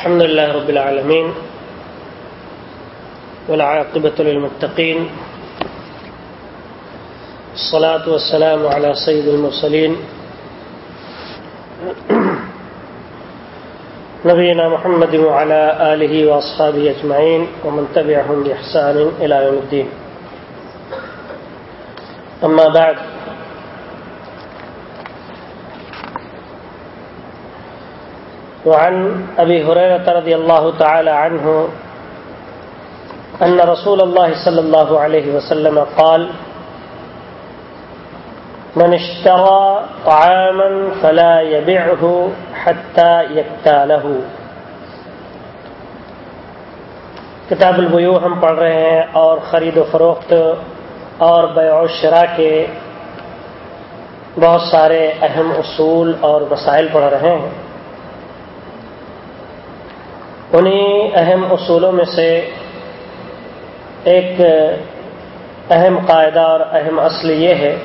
الحمد لله رب العالمين والعاقبة للمتقين الصلاة والسلام على سيد المرسلين نبينا محمد وعلى آله وأصحابه أجمعين ومن تبعهم بإحسان إلى يوم الدين أما بعد وعن أبي هريرة رضي الله تعالى عنه أن رسول الله صلى الله عليه وسلم قال من اشترى طعاما فلا يبعه حتى يكتاله کتاب البیو ہم پڑھ رہے ہیں اور خرید و فروخت اور بیع و شرا کے بہت سارے اہم اصول اور مسائل پڑھ رہے ہیں۔ انہیں اہم اصولوں میں سے ایک اہم قاعدہ اور اہم اصل یہ ہے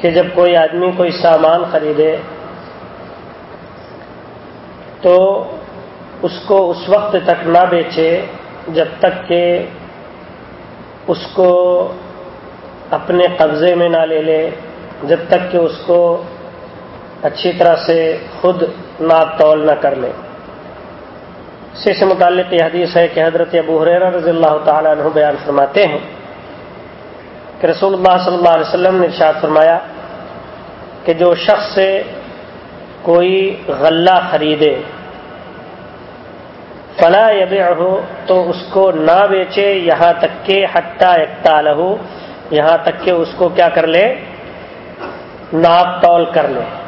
کہ جب کوئی آدمی کوئی سامان خریدے تو اس کو اس وقت تک نہ بیچے جب تک کہ اس کو اپنے قبضے میں نہ لے لے، جب تک کہ اس کو اچھی طرح سے خود ناپ تول نہ کر لے۔ اسی سے متعلق یہ حدیث ہے کہ حضرت ابو حریر رضی اللہ تعالیٰ عنہ بیان فرماتے ہیں کہ رسول اللہ صلی اللہ علیہ وسلم نے ارشاد فرمایا کہ جو شخص سے کوئی غلہ خریدے، فلا یب ہو تو اس کو نہ بیچے یہاں تک کہ حتہ اکتا لہو، یہاں تک کہ اس کو کیا کر لے؟ ناپ تول کر لے۔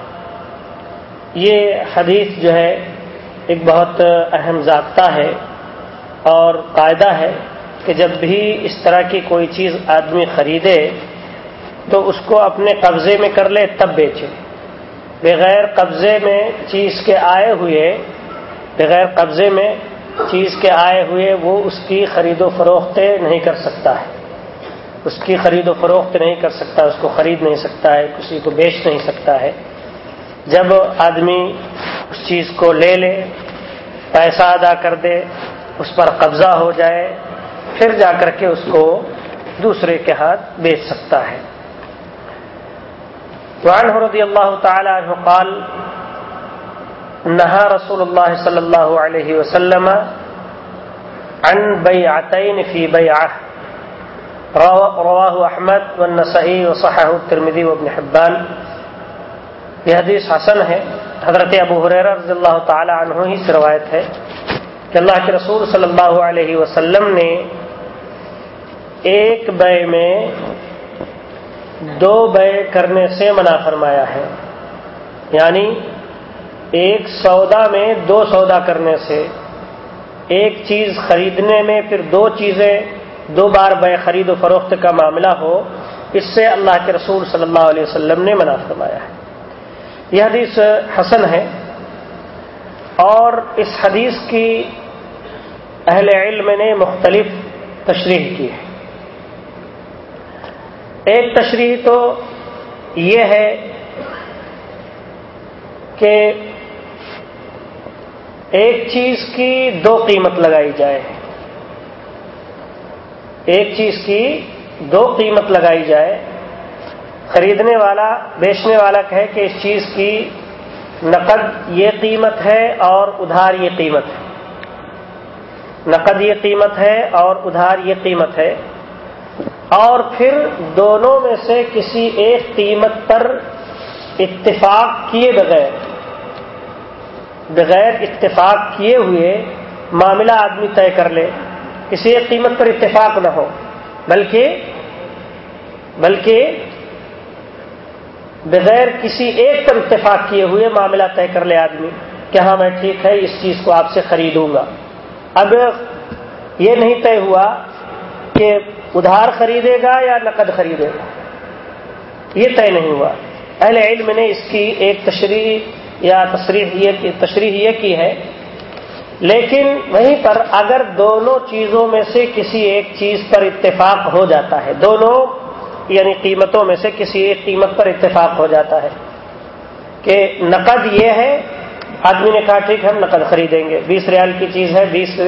یہ حدیث جو ہے ایک بہت اہم ضابطہ ہے اور قاعدہ ہے کہ جب بھی اس طرح کی کوئی چیز آدمی خریدے تو اس کو اپنے قبضے میں کر لے تب بیچے۔ بغیر قبضے میں چیز کے آئے ہوئے، بغیر قبضے میں چیز کے آئے ہوئے وہ اس کی خرید و فروخت نہیں کر سکتا ہے۔ اس کی خرید و فروخت نہیں کر سکتا، اس کو خرید نہیں سکتا ہے، کسی کو بیچ نہیں سکتا ہے۔ جب آدمی اس چیز کو لے لے، پیسہ ادا کر دے، اس پر قبضہ ہو جائے، پھر جا کر کے اس کو دوسرے کے ہاتھ بیچ سکتا ہے۔ وعن رضی اللہ تعالی عنہ قال، نہا رسول اللہ صلی اللہ علیہ وسلم عن بیعتین فی بیعہ۔ رواہ احمد والنسائی وصحہ الترمذی وابن حبان۔ یہ حدیث حسن ہے۔ حضرت ابو حریر رضی اللہ تعالی عنہ ہی سے روایت ہے کہ اللہ کے رسول صلی اللہ علیہ وسلم نے ایک بے میں دو بے کرنے سے منع فرمایا ہے۔ یعنی ایک سودا میں دو سودا کرنے سے، ایک چیز خریدنے میں پھر دو چیزیں دو بار بے خرید و فروخت کا معاملہ ہو، اس سے اللہ کے رسول صلی اللہ علیہ وسلم نے منع فرمایا ہے۔ یہ حدیث حسن ہے اور اس حدیث کی اہل علم نے مختلف تشریح کی ہے۔ ایک تشریح تو یہ ہے کہ ایک چیز کی دو قیمت لگائی جائے۔ ایک چیز کی دو قیمت لگائی جائے۔ خریدنے والا، بیچنے والا کہے کہ اس چیز کی نقد یہ قیمت ہے اور ادھار یہ قیمت ہے۔ نقد یہ قیمت ہے اور ادھار یہ قیمت ہے۔ اور پھر دونوں میں سے کسی ایک قیمت پر اتفاق کیے بغیر بغیر اتفاق کیے ہوئے معاملہ آدمی طے کر لے۔ کسی ایک قیمت پر اتفاق نہ ہو، بلکہ بلکہ بغیر کسی ایک پر اتفاق کیے ہوئے معاملہ طے کر لے آدمی کہ ہاں میں ٹھیک ہے، اس چیز کو آپ سے خریدوں گا۔ اب یہ نہیں طے ہوا کہ ادھار خریدے گا یا نقد خریدے گا۔ یہ طے نہیں ہوا۔ اہل علم نے اس کی ایک تشریح یا تصریح یہ تشریح یہ کی ہے۔ لیکن وہیں پر اگر دونوں چیزوں میں سے کسی ایک چیز پر اتفاق ہو جاتا ہے، دونوں یعنی قیمتوں میں سے کسی ایک قیمت پر اتفاق ہو جاتا ہے کہ نقد یہ ہے، آدمی نے کہا ٹھیک ہے، ہم نقد خریدیں گے۔ بیس ریال کی چیز ہے، بیس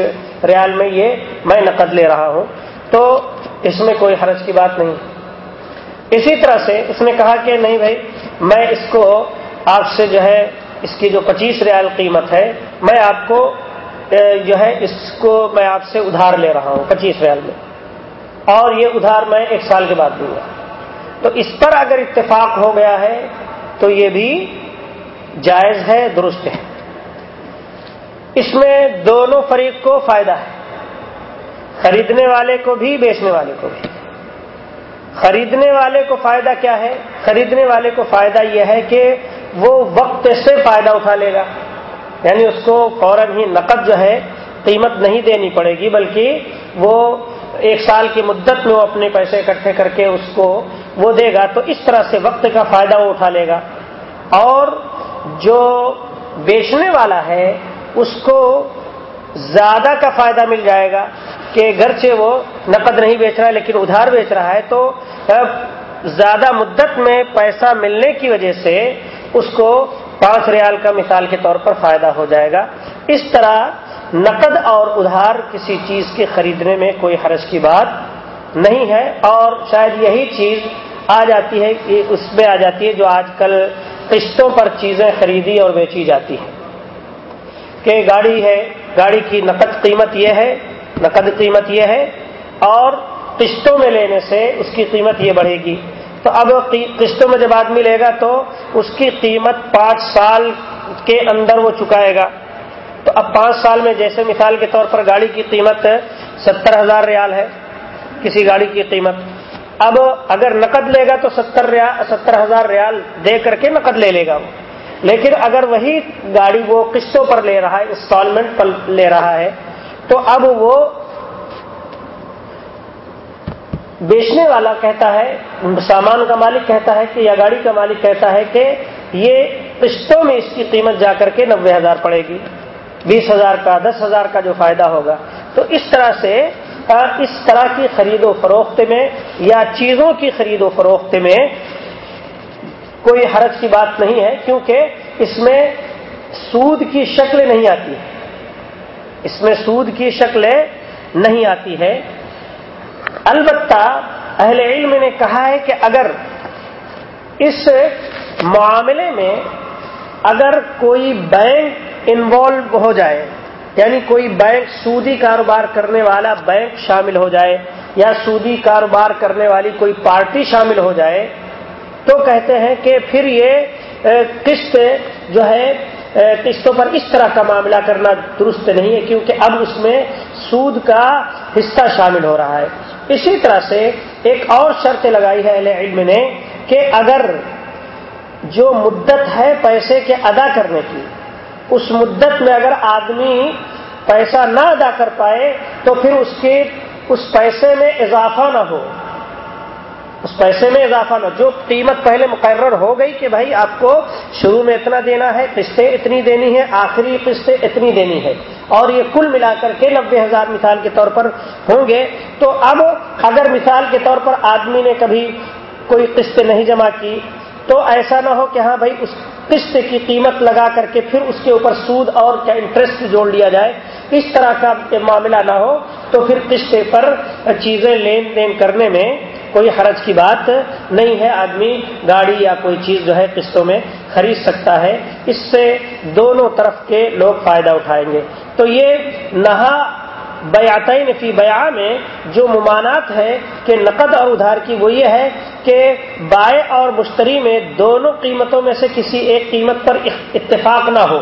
ریال میں یہ میں نقد لے رہا ہوں۔ تو اس میں کوئی حرج کی بات نہیں۔ اسی طرح سے اس نے کہا کہ نہیں بھائی، میں اس کو آپ سے جو ہے، اس کی جو پچیس ریال قیمت ہے، میں آپ کو، جو ہے، اس کو میں آپ سے ادھار لے رہا ہوں، پچیس ریال میں۔ اور یہ ادھار میں ایک سال کے بعد دوں گا۔ تو اس پر اگر اتفاق ہو گیا ہے، تو یہ بھی جائز ہے، درست ہے۔ اس میں دونوں فریق کو فائدہ ہے۔ خریدنے والے کو بھی، بیچنے والے کو بھی۔ خریدنے والے کو فائدہ کیا ہے؟ خریدنے والے کو فائدہ یہ ہے کہ وہ وقت سے فائدہ اٹھا لے گا۔ یعنی اس کو فوراً ہی نقد جو ہے، قیمت نہیں دینی پڑے گی، بلکہ وہ ایک سال کی مدت میں وہ اپنے پیسے اکٹھے کر کے اس کو وہ دے گا تو اس طرح سے وقت کا فائدہ وہ اٹھا لے گا۔ اور جو بیچنے والا ہے، اس کو زیادہ کا فائدہ مل جائے گا کہ گرچہ وہ نقد نہیں بیچ رہا ہے لیکن ادھار بیچ رہا ہے۔ تو زیادہ مدت میں پیسہ ملنے کی وجہ سے اس کو پانچ ریال کا مثال کے طور پر فائدہ ہو جائے گا۔ اس طرح نقد اور ادھار کسی چیز کے خریدنے میں کوئی حرج کی بات نہیں ہے اور شاید یہی چیز آ جاتی ہے کہ اس میں آ جاتی ہے جو آج کل قسطوں پر چیزیں خریدی اور بیچی جاتی ہیں۔ کہ گاڑی ہے، گاڑی کی نقد قیمت یہ ہے، نقد قیمت یہ ہے اور قسطوں میں لینے سے اس کی قیمت یہ بڑھے گی۔ تو اب قسطوں میں جب آدمی لے گا تو اس کی قیمت پانچ سال کے اندر وہ چکائے گا۔ تو اب پانچ سال میں جیسے مثال کے طور پر گاڑی کی قیمت ستر ہزار ریال ہے، کسی گاڑی کی قیمت۔ اب اگر نقد لے گا تو ستر ستر ہزار ریال دے کر کے نقد لے لے گا وہ۔ لیکن اگر وہی گاڑی وہ قسطوں پر لے رہا ہے انسٹالمنٹ پر لے رہا ہے، تو اب وہ بیچنے والا کہتا ہے، سامان کا مالک کہتا ہے کہ یا گاڑی کا مالک کہتا ہے کہ یہ قسطوں میں اس کی قیمت جا کر کے نبے ہزار پڑے گی۔ بیس ہزار کا، دس ہزار کا جو فائدہ ہوگا۔ تو اس طرح سے اس طرح کی خرید و فروخت میں یا چیزوں کی خرید و فروخت میں کوئی حرج کی بات نہیں ہے، کیونکہ اس میں سود کی شکل نہیں آتی ہے اس میں سود کی شکلیں نہیں آتی ہے البتہ اہل علم نے کہا ہے کہ اگر اس معاملے میں اگر کوئی بینک انوالو ہو جائے یعنی کوئی بینک سودی کاروبار کرنے والا بینک شامل ہو جائے یا سودی کاروبار کرنے والی کوئی پارٹی شامل ہو جائے، تو کہتے ہیں کہ پھر یہ قسط جو ہے قسطوں پر اس طرح کا معاملہ کرنا درست نہیں ہے، کیونکہ اب اس میں سود کا حصہ شامل ہو رہا ہے۔ اسی طرح سے ایک اور شرط لگائی ہے اہل علم نے کہ اگر جو مدت ہے پیسے کے ادا کرنے کی، اس مدت میں اگر آدمی پیسہ نہ ادا کر پائے تو پھر اس کے، اس پیسے میں اضافہ نہ ہو۔ اس پیسے میں اضافہ نہ، جو قیمت پہلے مقرر ہو گئی کہ بھائی آپ کو شروع میں اتنا دینا ہے، قسطیں اتنی دینی ہے آخری قسطیں اتنی دینی ہے اور یہ کل ملا کر کے نبے ہزار مثال کے طور پر ہوں گے۔ تو اب اگر مثال کے طور پر آدمی نے کبھی کوئی قسط نہیں جمع کی تو ایسا نہ ہو کہ ہاں بھائی اس قسط کی قیمت لگا کر کے پھر اس کے اوپر سود اور کیا انٹرسٹ جوڑ لیا جائے۔ اس طرح کا معاملہ نہ ہو تو پھر قسط پر چیزیں لین دین کرنے میں کوئی حرج کی بات نہیں ہے۔ آدمی گاڑی یا کوئی چیز جو ہے قسطوں میں خرید سکتا ہے۔ اس سے دونوں طرف کے لوگ فائدہ اٹھائیں گے۔ تو یہ نہا بیاتین فی بیا میں جو ممانات ہے کہ نقد اور ادھار کی وہ یہ ہے کہ بائیں اور مشتری میں دونوں قیمتوں میں سے کسی ایک قیمت پر اتفاق نہ ہو۔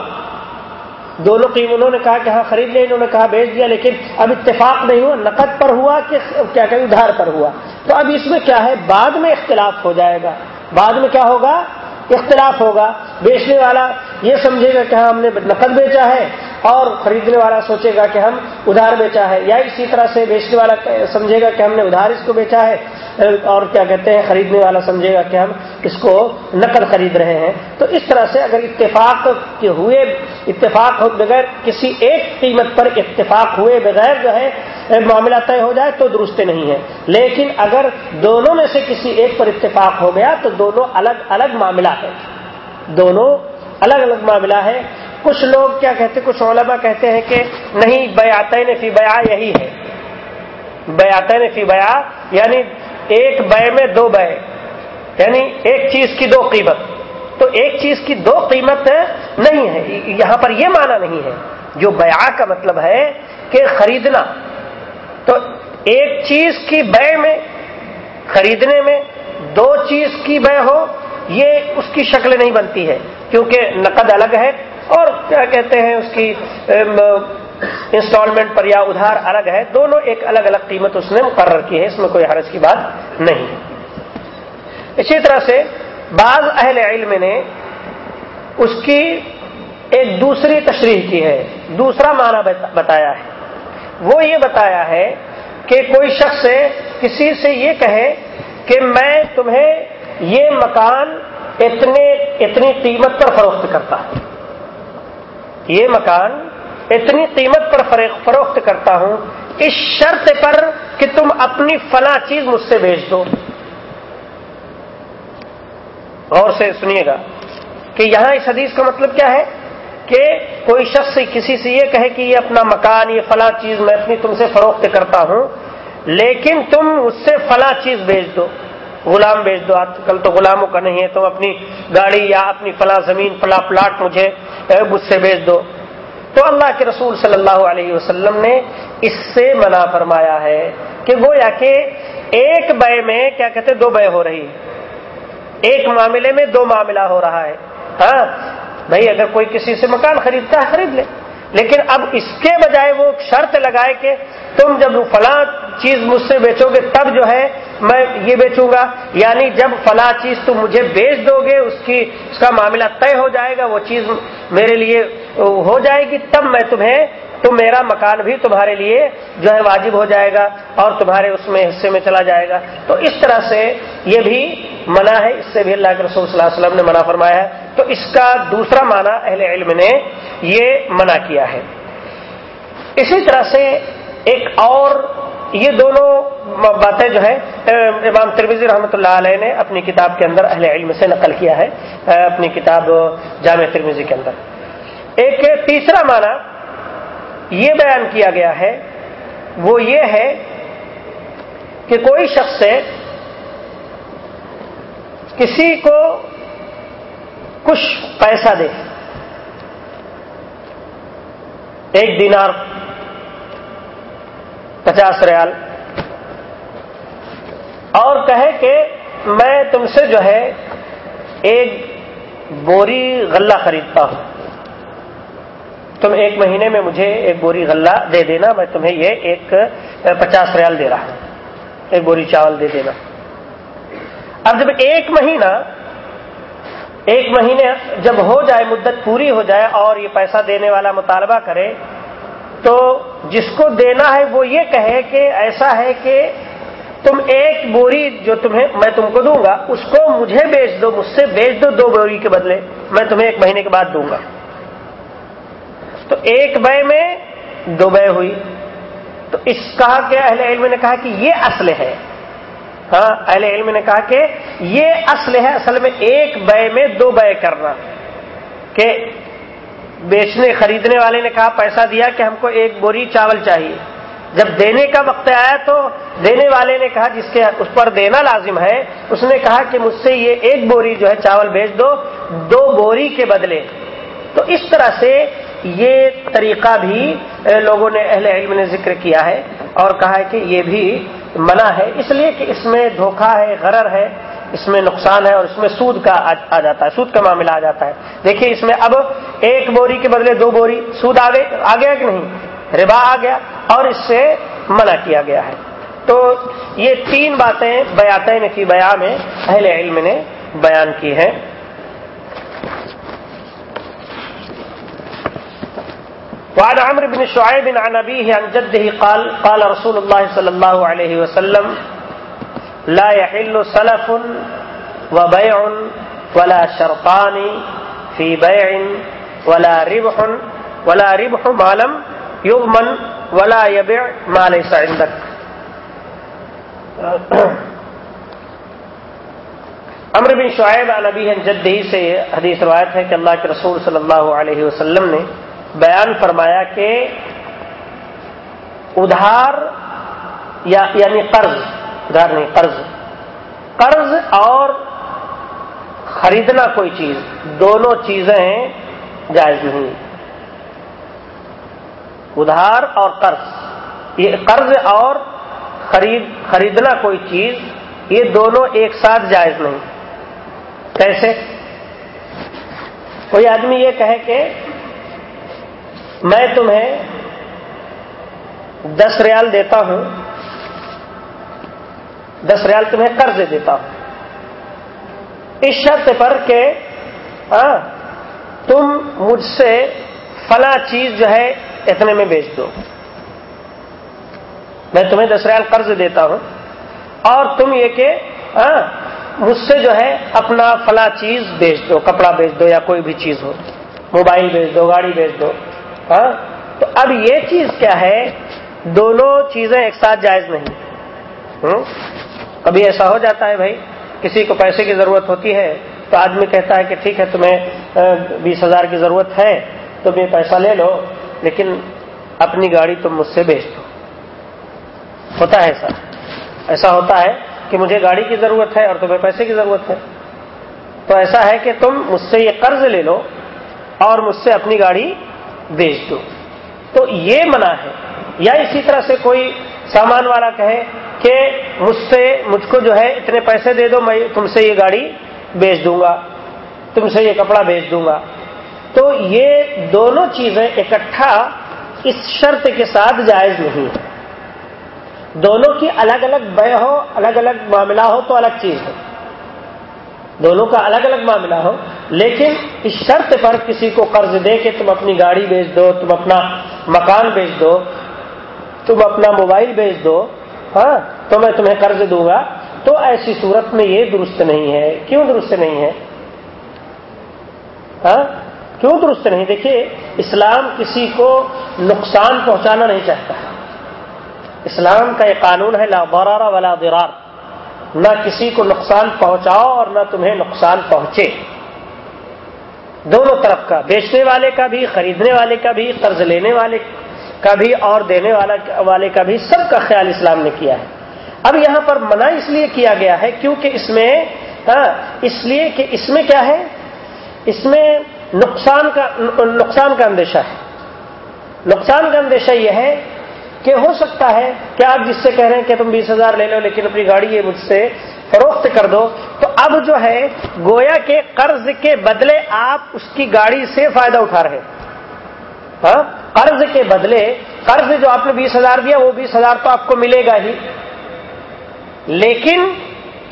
دونوں قیم انہوں نے کہا کہ ہاں خرید لیا انہوں نے کہا بیچ دیا، لیکن اب اتفاق نہیں ہوا، نقد پر ہوا کہ کیا کہ ادھار پر ہوا۔ تو اب اس میں کیا ہے؟ بعد میں اختلاف ہو جائے گا۔ بعد میں کیا ہوگا؟ اختلاف ہوگا، بیچنے والا یہ سمجھے گا کہ ہاں ہم نے نقد بیچا ہے اور خریدنے والا سوچے گا کہ ہم ادھار بیچا ہے، یا اسی طرح سے بیچنے والا سمجھے گا کہ ہم نے ادھار اس کو بیچا ہے۔ اور کیا کہتے ہیں، خریدنے والا سمجھے گا کہ ہم اس کو نقد خرید رہے ہیں۔ تو اس طرح سے اگر اتفاق کے ہوئے، اتفاق ہو بغیر کسی ایک قیمت پر اتفاق ہوئے بغیر جو ہے، معاملہ طے ہو جائے تو درست نہیں ہے۔ لیکن اگر دونوں میں سے کسی ایک پر اتفاق ہو گیا تو دونوں الگ الگ معاملہ ہے۔ دونوں الگ الگ معاملہ ہے۔ کچھ لوگ کیا کہتے، کچھ علماء کہتے ہیں کہ نہیں بیاتین فی بیا یہی ہے۔ بیاتین فی بیا یعنی ایک بے میں دو بے یعنی ایک چیز کی دو قیمت۔ تو ایک چیز کی دو قیمت نہیں ہے، یہاں پر یہ معنی نہیں ہے۔ جو بیا کا مطلب ہے کہ خریدنا۔ تو ایک چیز کی بے میں، خریدنے میں دو چیز کی بے ہو، یہ اس کی شکل نہیں بنتی ہے۔ کیونکہ نقد الگ ہے اور کیا کہتے ہیں اس کی انسٹالمنٹ پر یا ادھار الگ ہے، دونوں ایک الگ الگ قیمت اس نے مقرر کی ہے، اس میں کوئی حرج کی بات نہیں۔ اسی طرح سے بعض اہل علم نے اس کی ایک دوسری تشریح کی ہے، دوسرا معنی بتایا ہے۔ وہ یہ بتایا ہے کہ کوئی شخص کسی سے یہ کہے کہ میں تمہیں یہ مکان اتنے، اتنی قیمت پر فروخت کرتا ہوں۔ یہ مکان اتنی قیمت پر فروخت کرتا ہوں اس شرط پر کہ تم اپنی فلاں چیز مجھ سے بھیج دو۔ غور سے سنیے گا کہ یہاں اس حدیث کا مطلب کیا ہے کہ کوئی شخص کسی سے یہ کہے کہ یہ اپنا مکان، یہ فلاں چیز میں اپنی تم سے فروخت کرتا ہوں، لیکن تم اس سے فلاں چیز بھیج دو۔ غلام بھیج دو۔ آج کل تو غلاموں کا نہیں ہے، تم اپنی گاڑی یا اپنی فلاں زمین، فلاں پلاٹ مجھے مجھ سے بھیج دو۔ تو اللہ کے رسول صلی اللہ علیہ وسلم نے اس سے منع فرمایا ہے کہ گویا کہ ایک بے میں کیا کہتے دو بے ہو رہی ایک معاملے میں دو معاملہ ہو رہا ہے۔ ہاں؟ بھائی اگر کوئی کسی سے مکان خریدتا ہے، خرید لے۔ لیکن اب اس کے بجائے وہ شرط لگائے کہ تم جب فلاں چیز مجھ سے بیچو گے تب جو ہے میں یہ بیچوں گا۔ یعنی جب فلاں چیز تم مجھے بیچ دو گے اس کی، اس کا معاملہ طے ہو جائے گا، وہ چیز میرے لیے ہو جائے گی، تب میں تمہیں تو میرا مکان بھی تمہارے لیے جو ہے واجب ہو جائے گا اور تمہارے اس میں حصے میں چلا جائے گا۔ تو اس طرح سے یہ بھی منع ہے، اس سے بھی اللہ کے رسول صلی اللہ علیہ وسلم نے منع فرمایا ہے۔ تو اس کا دوسرا معنی اہل علم نے یہ منع کیا ہے۔ اسی طرح سے ایک اور یہ دونوں باتیں جو ہے امام ترمیزی رحمۃ اللہ علیہ نے اپنی کتاب کے اندر اہل علم سے نقل کیا ہے، اپنی کتاب جامع ترمیزی کے اندر۔ ایک تیسرا معنی یہ بیان کیا گیا ہے، وہ یہ ہے کہ کوئی شخص سے کسی کو کچھ پیسہ دے، ایک دینار، پچاس ریال، اور کہے کہ میں تم سے جو ہے ایک بوری غلہ خریدتا ہوں۔ تم ایک مہینے میں مجھے ایک بوری غلہ دے دینا، میں تمہیں یہ ایک پچاس ریال دے رہا ہوں۔ ایک بوری چاول دے دینا۔ اب جب ایک مہینہ، ایک مہینے جب ہو جائے، مدت پوری ہو جائے اور یہ پیسہ دینے والا مطالبہ کرے، تو جس کو دینا ہے وہ یہ کہے کہ ایسا ہے کہ تم ایک بوری جو تمہیں میں تم کو دوں گا، اس کو مجھے بیچ دو، مجھ سے بیچ دو دو بوری کے بدلے، میں تمہیں ایک مہینے کے بعد دوں گا۔ تو ایک بے میں دو بے ہوئی۔ تو اس کہا کہ اہل علم نے کہا کہ یہ اصل ہے۔ ہاں اہل علم نے کہا کہ یہ اصل ہے، اصل میں ایک بے میں دو بے کرنا۔ کہ بیچنے، خریدنے والے نے کہا، پیسہ دیا کہ ہم کو ایک بوری چاول چاہیے۔ جب دینے کا وقت آیا تو دینے والے نے کہا، جس کے اس پر دینا لازم ہے، اس نے کہا کہ مجھ سے یہ ایک بوری جو ہے چاول بیچ دو دو بوری کے بدلے۔ تو اس طرح سے یہ طریقہ بھی لوگوں نے اہل علم نے ذکر کیا ہے اور کہا ہے کہ یہ بھی منع ہے۔ اس لیے کہ اس میں دھوکہ ہے، غرر ہے، اس میں نقصان ہے اور اس میں سود کا آ جاتا ہے، سود کا معاملہ آ جاتا ہے۔ دیکھیے اس میں اب ایک بوری کے بدلے دو بوری، سود آ گیا کہ نہیں؟ ربا آ گیا اور اس سے منع کیا گیا ہے۔ تو یہ تین باتیں بیاتین کی بیان میں اہل علم نے بیان کی ہیں۔ وعن عمرو بن شعيب عن أبيه عن جده قال قال رسول الله صلى الله عليه وسلم، لا يحل سلف وبيع ولا شرطان في بيع ولا ربح ولا ربح ما لم يضمن ولا يبع ما ليس عندك. امر بن شعیب عن نبی جدی سے حدیث روایت ہے کہ اللہ کے رسول صلی اللہ علیہ وسلم نے بیان فرمایا کہ ادھار یا یعنی قرض، ادھار نہیں، قرض۔ قرض اور خریدنا کوئی چیز، دونوں چیزیں جائز نہیں۔ ادھار اور قرض، یہ قرض اور خرید، خریدنا کوئی چیز، یہ دونوں ایک ساتھ جائز نہیں۔ کیسے؟ کوئی آدمی یہ کہے کہ میں تمہیں دس ریال دیتا ہوں، دس ریال تمہیں قرض دیتا ہوں۔ اس شرط پر کہ ہاں تم مجھ سے فلاں چیز جو ہے اتنے میں بیچ دو۔ میں تمہیں دس ریال قرض دیتا ہوں اور تم یہ کہ ہاں مجھ سے جو ہے اپنا فلاں چیز بیچ دو، کپڑا بیچ دو یا کوئی بھی چیز ہو۔ موبائل بیچ دو، گاڑی بیچ دو۔ ہاں؟ تو اب یہ چیز کیا ہے؟ دونوں چیزیں ایک ساتھ جائز نہیں۔ کبھی ایسا ہو جاتا ہے بھائی، کسی کو پیسے کی ضرورت ہوتی ہے تو آدمی کہتا ہے کہ ٹھیک ہے، تمہیں بیس ہزار کی ضرورت ہے، تم یہ پیسہ لے لو، لیکن اپنی گاڑی تم مجھ سے بیچ دو۔ ہوتا ہے ایسا۔ ایسا ہوتا ہے کہ مجھے گاڑی کی ضرورت ہے اور تمہیں پیسے کی ضرورت ہے۔ تو ایسا ہے کہ تم مجھ سے یہ قرض لے لو اور مجھ سے اپنی گاڑی بیچ دو۔ تو یہ منع ہے۔ یا اسی طرح سے کوئی سامان والا کہے کہ مجھ سے مجھ کو جو ہے اتنے پیسے دے دو، میں تم سے یہ گاڑی بیچ دوں گا، تم سے یہ کپڑا بیچ دوں گا۔ تو یہ دونوں چیزیں اکٹھا اس شرط کے ساتھ جائز نہیں ہے۔ دونوں کی الگ الگ بے ہو، الگ الگ معاملہ ہو تو الگ چیز ہے۔ دونوں کا الگ الگ معاملہ ہو لیکن اس شرط پر کسی کو قرض دے کے تم اپنی گاڑی بیچ دو، تم اپنا مکان بیچ دو، تم اپنا موبائل بیچ دو ہاں تو میں تمہیں قرض دوں گا۔ تو ایسی صورت میں یہ درست نہیں ہے۔ کیوں درست نہیں ہے؟ ہاں کیوں درست نہیں؟ دیکھیے، اسلام کسی کو نقصان پہنچانا نہیں چاہتا۔ اسلام کا یہ قانون ہے، لا ضرار ولا ضرار۔ نہ کسی کو نقصان پہنچاؤ اور نہ تمہیں نقصان پہنچے۔ دونوں طرف کا، بیچنے والے کا بھی، خریدنے والے کا بھی، قرض لینے والے کا بھی، اور دینے والے کا بھی، سب کا خیال اسلام نے کیا ہے۔ اب یہاں پر منع اس لیے کیا گیا ہے کیونکہ اس میں ہاں اس لیے کہ اس میں کیا ہے؟ اس میں نقصان کا نقصان کا اندیشہ ہے۔ نقصان کا اندیشہ یہ ہے کہ ہو سکتا ہے کہ آپ جس سے کہہ رہے ہیں کہ تم بیس ہزار لے لو لیکن اپنی گاڑی یہ مجھ سے فروخت کر دو، تو اب جو ہے، گویا کے قرض کے بدلے آپ اس کی گاڑی سے فائدہ اٹھا رہے ہاں؟ قرض کے بدلے، قرض جو آپ نے بیس ہزار دیا، وہ بیس ہزار تو آپ کو ملے گا ہی۔ لیکن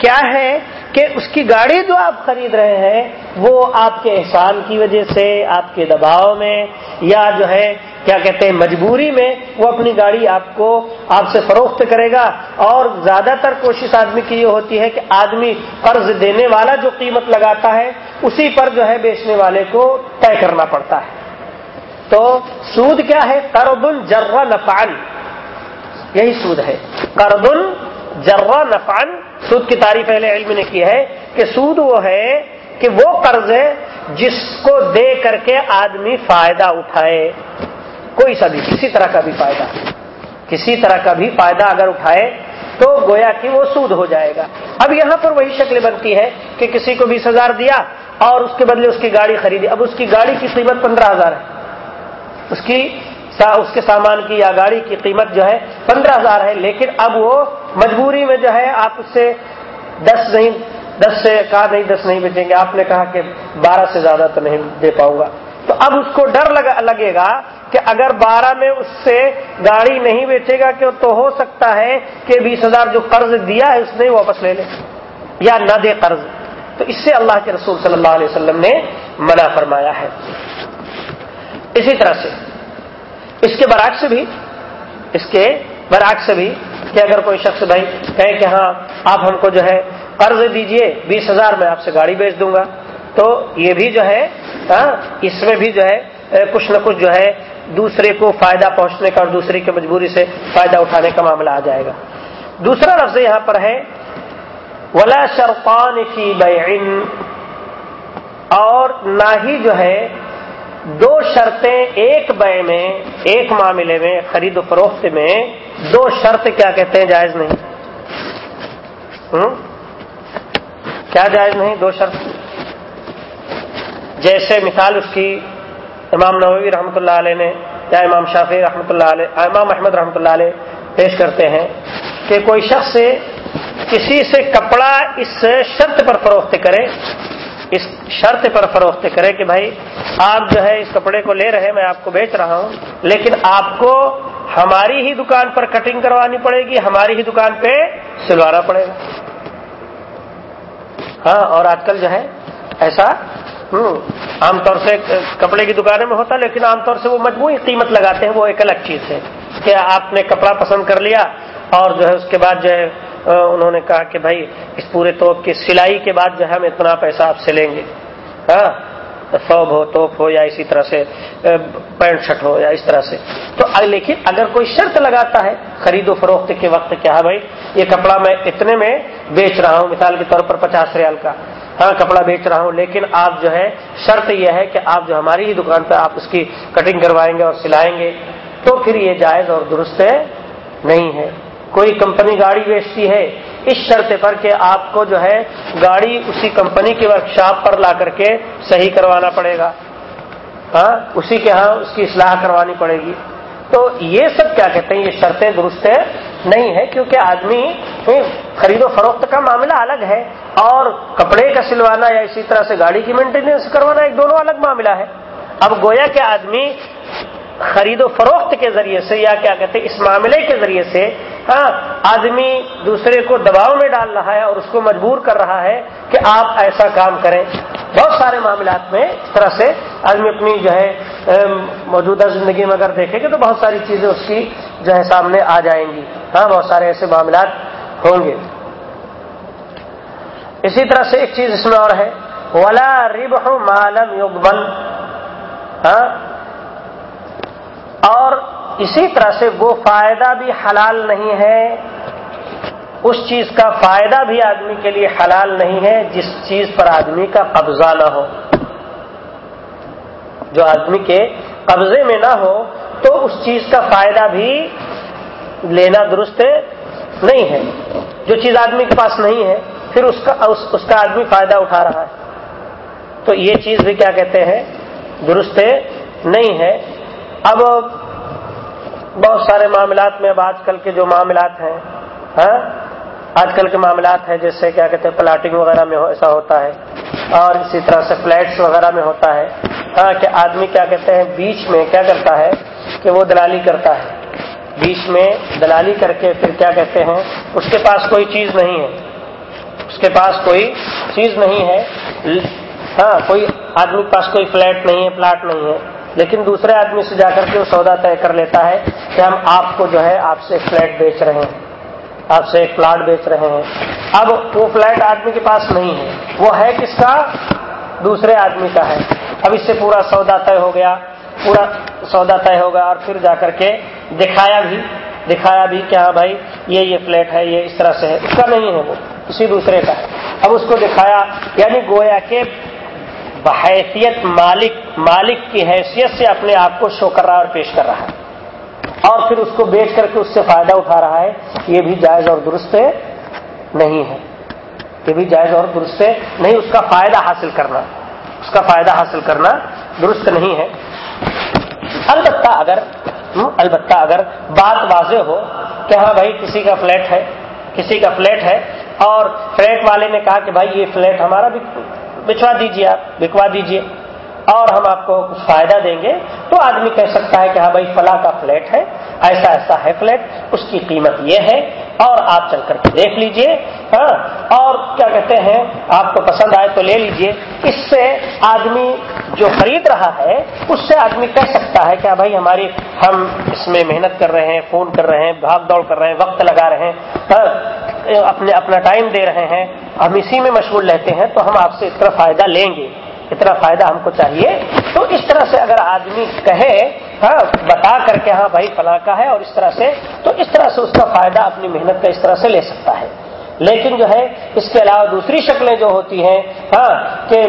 کیا ہے کہ اس کی گاڑی جو آپ خرید رہے ہیں، وہ آپ کے احسان کی وجہ سے، آپ کے دباؤ میں، یا جو ہے، کیا کہتے ہیں، مجبوری میں وہ اپنی گاڑی آپ کو، آپ سے فروخت کرے گا۔ اور زیادہ تر کوشش آدمی کی یہ ہوتی ہے کہ آدمی قرض دینے والا جو قیمت لگاتا ہے، اسی پر جو ہے بیچنے والے کو طے کرنا پڑتا ہے۔ تو سود کیا ہے؟ قرض جرا نفان یہی سود ہے۔ قرض جرا نفان سود کی تعریف اہل علم نے کی ہے کہ سود وہ ہے کہ وہ قرض ہے جس کو دے کر کے آدمی فائدہ اٹھائے۔ کوئی سا بھی، کسی طرح کا بھی فائدہ۔ کسی طرح کا بھی فائدہ اگر اٹھائے تو گویا کہ وہ سود ہو جائے گا۔ اب یہاں پر وہی شکل بنتی ہے کہ کسی کو بیس ہزار دیا اور اس کے بدلے اس کی گاڑی خریدی۔ اب اس کی گاڑی کی قیمت پندرہ ہزار ہے۔ اس کی اس کے سامان کی یا گاڑی کی قیمت جو ہے پندرہ ہزار ہے، لیکن اب وہ مجبوری میں جو ہے آپ اس سے دس نہیں، دس سے کہا نہیں، دس نہیں بیچیں گے۔ آپ نے کہا کہ بارہ سے زیادہ تو نہیں دے پاؤں گا۔ تو اب اس کو ڈر لگے گا کہ اگر بارہ میں اس سے گاڑی نہیں بیچے گا کہ تو ہو سکتا ہے کہ بیس ہزار جو قرض دیا ہے اس نے واپس لے لے یا نہ دے قرض۔ تو اس سے اللہ کے رسول صلی اللہ علیہ وسلم نے منع فرمایا ہے۔ اسی طرح سے اس کے برعکس بھی، اس کے برعکس بھی کہ اگر کوئی شخص بھائی کہے کہ ہاں آپ ہم کو جو ہے قرض دیجیے، بیس ہزار میں آپ سے گاڑی بیچ دوں گا، تو یہ بھی جو ہے ہاں اس میں بھی جو ہے کچھ نہ کچھ جو ہے، دوسرے کو فائدہ پہنچنے کا اور دوسرے کی مجبوری سے فائدہ اٹھانے کا معاملہ آ جائے گا۔ دوسرا لفظ یہاں پر ہے، ولا شرطان فی بیعن اور نہ ہی جو ہے دو شرطیں ایک بے میں، ایک معاملے میں، خرید و فروخت میں، دو شرط کیا کہتے ہیں جائز نہیں؟ کیا جائز نہیں دو شرط؟ جیسے مثال اس کی امام نووی رحمۃ اللہ علیہ نے، یا امام شافی رحمۃ اللہ علیہ امام احمد رحمۃ اللہ علیہ پیش کرتے ہیں کہ کوئی شخص کسی سے کپڑا اس شرط پر فروخت کرے اس شرط پر فروخت کرے کہ بھائی آپ جو ہے اس کپڑے کو لے رہے میں آپ کو بیچ رہا ہوں، لیکن آپ کو ہماری ہی دکان پر کٹنگ کروانی پڑے گی، ہماری ہی دکان پہ سلوانا پڑے گا۔ ہاں اور آج کل جو ہے ایسا عام طور سے کپڑے کی دکانوں میں ہوتا، لیکن عام طور سے وہ مجموعی قیمت لگاتے ہیں، وہ ایک الگ چیز ہے کہ آپ نے کپڑا پسند کر لیا اور جو ہے اس کے بعد جو ہے انہوں نے کہا کہ بھائی، اس پورے توپ کی سلائی کے بعد جو ہے ہم اتنا پیسہ آپ سے لیں گے۔ ہاں سوب ہو، توپ ہو یا اسی طرح سے پینٹ شرٹ ہو یا اس طرح سے۔ تو لیکن اگر کوئی شرط لگاتا ہے خرید و فروخت کے وقت کیا ہے ہاں بھائی، یہ کپڑا میں اتنے میں بیچ رہا ہوں، مثال کے طور پر پچاس ریال کا۔ ہاں کپڑا بیچ رہا ہوں، لیکن آپ جو ہے، شرط یہ ہے کہ آپ جو ہماری ہی دکان پہ آپ اس کی کٹنگ کروائیں گے اور سلائیں گے، تو پھر یہ جائز اور درست نہیں ہے۔ کوئی کمپنی گاڑی بیچتی ہے، اس شرط پر کہ آپ کو جو ہے گاڑی اسی کمپنی کی ورک شاپ پر لا کر کے صحیح کروانا پڑے گا۔ ہاں اسی کے ہاں اس کی اصلاح کروانی پڑے گی۔ تو یہ سب کیا کہتے ہیں؟ یہ شرطیں درست نہیں ہے کیونکہ آدمی خرید و فروخت کا معاملہ الگ ہے اور کپڑے کا سلوانا یا اسی طرح سے گاڑی کی مینٹیننس کروانا ایک دونوں الگ معاملہ ہے۔ اب گویا کہ آدمی خرید و فروخت کے ذریعے سے یا کیا کہتے ہیں، اس معاملے کے ذریعے سے ہاں آدمی دوسرے کو دباؤ میں ڈال رہا ہے اور اس کو مجبور کر رہا ہے کہ آپ ایسا کام کریں۔ بہت سارے معاملات میں اس طرح سے آدمی اپنی جو ہے موجودہ زندگی میں اگر دیکھے گے تو بہت ساری چیزیں اس کی جو ہے سامنے آ جائیں گی۔ ہاں بہت سارے ایسے معاملات ہوں گے۔ اسی طرح سے ایک چیز اس میں اور ہے۔ ولا رب مالم یوگبل ہاں اور اسی طرح سے وہ فائدہ بھی حلال نہیں ہے اس چیز کا فائدہ بھی آدمی کے لیے حلال نہیں ہے جس چیز پر آدمی کا قبضہ نہ ہو۔ جو آدمی کے قبضے میں نہ ہو تو اس چیز کا فائدہ بھی لینا درست نہیں ہے۔ جو چیز آدمی کے پاس نہیں ہے پھر اس کا اس, اس کا آدمی فائدہ اٹھا رہا ہے۔ تو یہ چیز بھی کیا کہتے ہیں؟ درست نہیں ہے۔ اب بہت سارے معاملات میں اب آج کل کے جو معاملات ہیں ہاں؟ آج کل کے معاملات ہیں، جیسے کیا کہتے ہیں، پلاٹنگ وغیرہ میں ایسا ہوتا ہے۔ اور اسی طرح سے فلیٹس وغیرہ میں ہوتا ہے۔ ہاں کہ آدمی کیا کہتے ہیں، بیچ میں کیا کرتا ہے کہ وہ دلالی کرتا ہے۔ بیچ میں دلالی کر کے پھر کیا کہتے ہیں، اس کے پاس کوئی چیز نہیں ہے۔ اس کے پاس کوئی چیز نہیں ہے۔ ہاں کوئی آدمی کے پاس کوئی فلیٹ نہیں ہے، پلاٹ نہیں ہے۔ لیکن دوسرے آدمی سے جا کر کے وہ سودا طے کر لیتا ہے کہ ہم آپ کو جو ہے آپ سے فلیٹ بیچ رہے ہیں، آپ سے ایک پلاٹ بیچ رہے ہیں۔ اب وہ فلیٹ آدمی کے پاس نہیں ہے۔ وہ ہے کس کا؟ دوسرے آدمی کا ہے۔ اب اس سے پورا سودا طے ہو گیا، پورا سودا طے ہو گیا اور پھر جا کر کے دکھایا بھی دکھایا بھی کہ ہاں بھائی، یہ یہ فلیٹ ہے، یہ اس طرح سے ہے۔ اس کا نہیں ہے وہ کسی دوسرے کا ہے۔ اب اس کو دکھایا یعنی گویا کہ بحیثیت مالک مالک کی حیثیت سے اپنے آپ کو شو کر رہا اور پیش کر رہا ہے۔ اور پھر اس کو بیچ کر کے اس سے فائدہ اٹھا رہا ہے۔ یہ بھی جائز اور درست نہیں ہے۔ یہ بھی جائز اور درست نہیں، اس کا فائدہ حاصل کرنا، اس کا فائدہ حاصل کرنا درست نہیں ہے۔ البتہ اگر البتہ اگر بات واضح ہو کہ ہاں بھائی کسی کا فلیٹ ہے، کسی کا فلیٹ ہے اور فلیٹ والے نے کہا کہ بھائی یہ فلیٹ ہمارا بھی بچوا دیجیے آپ بکوا دیجیے اور ہم آپ کو کچھ فائدہ دیں گے۔ تو آدمی کہہ سکتا ہے کہ ہاں بھائی فلاں کا فلیٹ ہے ایسا ایسا ہے فلیٹ اس کی قیمت یہ ہے اور آپ چل کر کے دیکھ لیجیے۔ ہاں اور کیا کہتے ہیں آپ کو پسند آئے تو لے لیجیے۔ اس سے آدمی جو خرید رہا ہے اس سے آدمی کہہ سکتا ہے کہ ہاں بھائی ہماری ہم اس میں محنت کر رہے ہیں فون کر رہے ہیں بھاگ دوڑ کر رہے ہیں وقت لگا رہے ہیں۔ ہاں، اپنے اپنا ٹائم دے رہے ہیں ہم اسی میں مشغول رہتے ہیں تو ہم آپ سے اتنا فائدہ لیں گے۔ اتنا فائدہ ہم کو چاہیے۔ تو اس طرح سے اگر آدمی کہے ہاں بتا کر کے ہاں بھائی فلاں کا ہے اور اس طرح سے تو اس طرح سے اس کا فائدہ اپنی محنت کا اس طرح سے لے سکتا ہے۔ لیکن جو ہے اس کے علاوہ دوسری شکلیں جو ہوتی ہیں ہاں کہ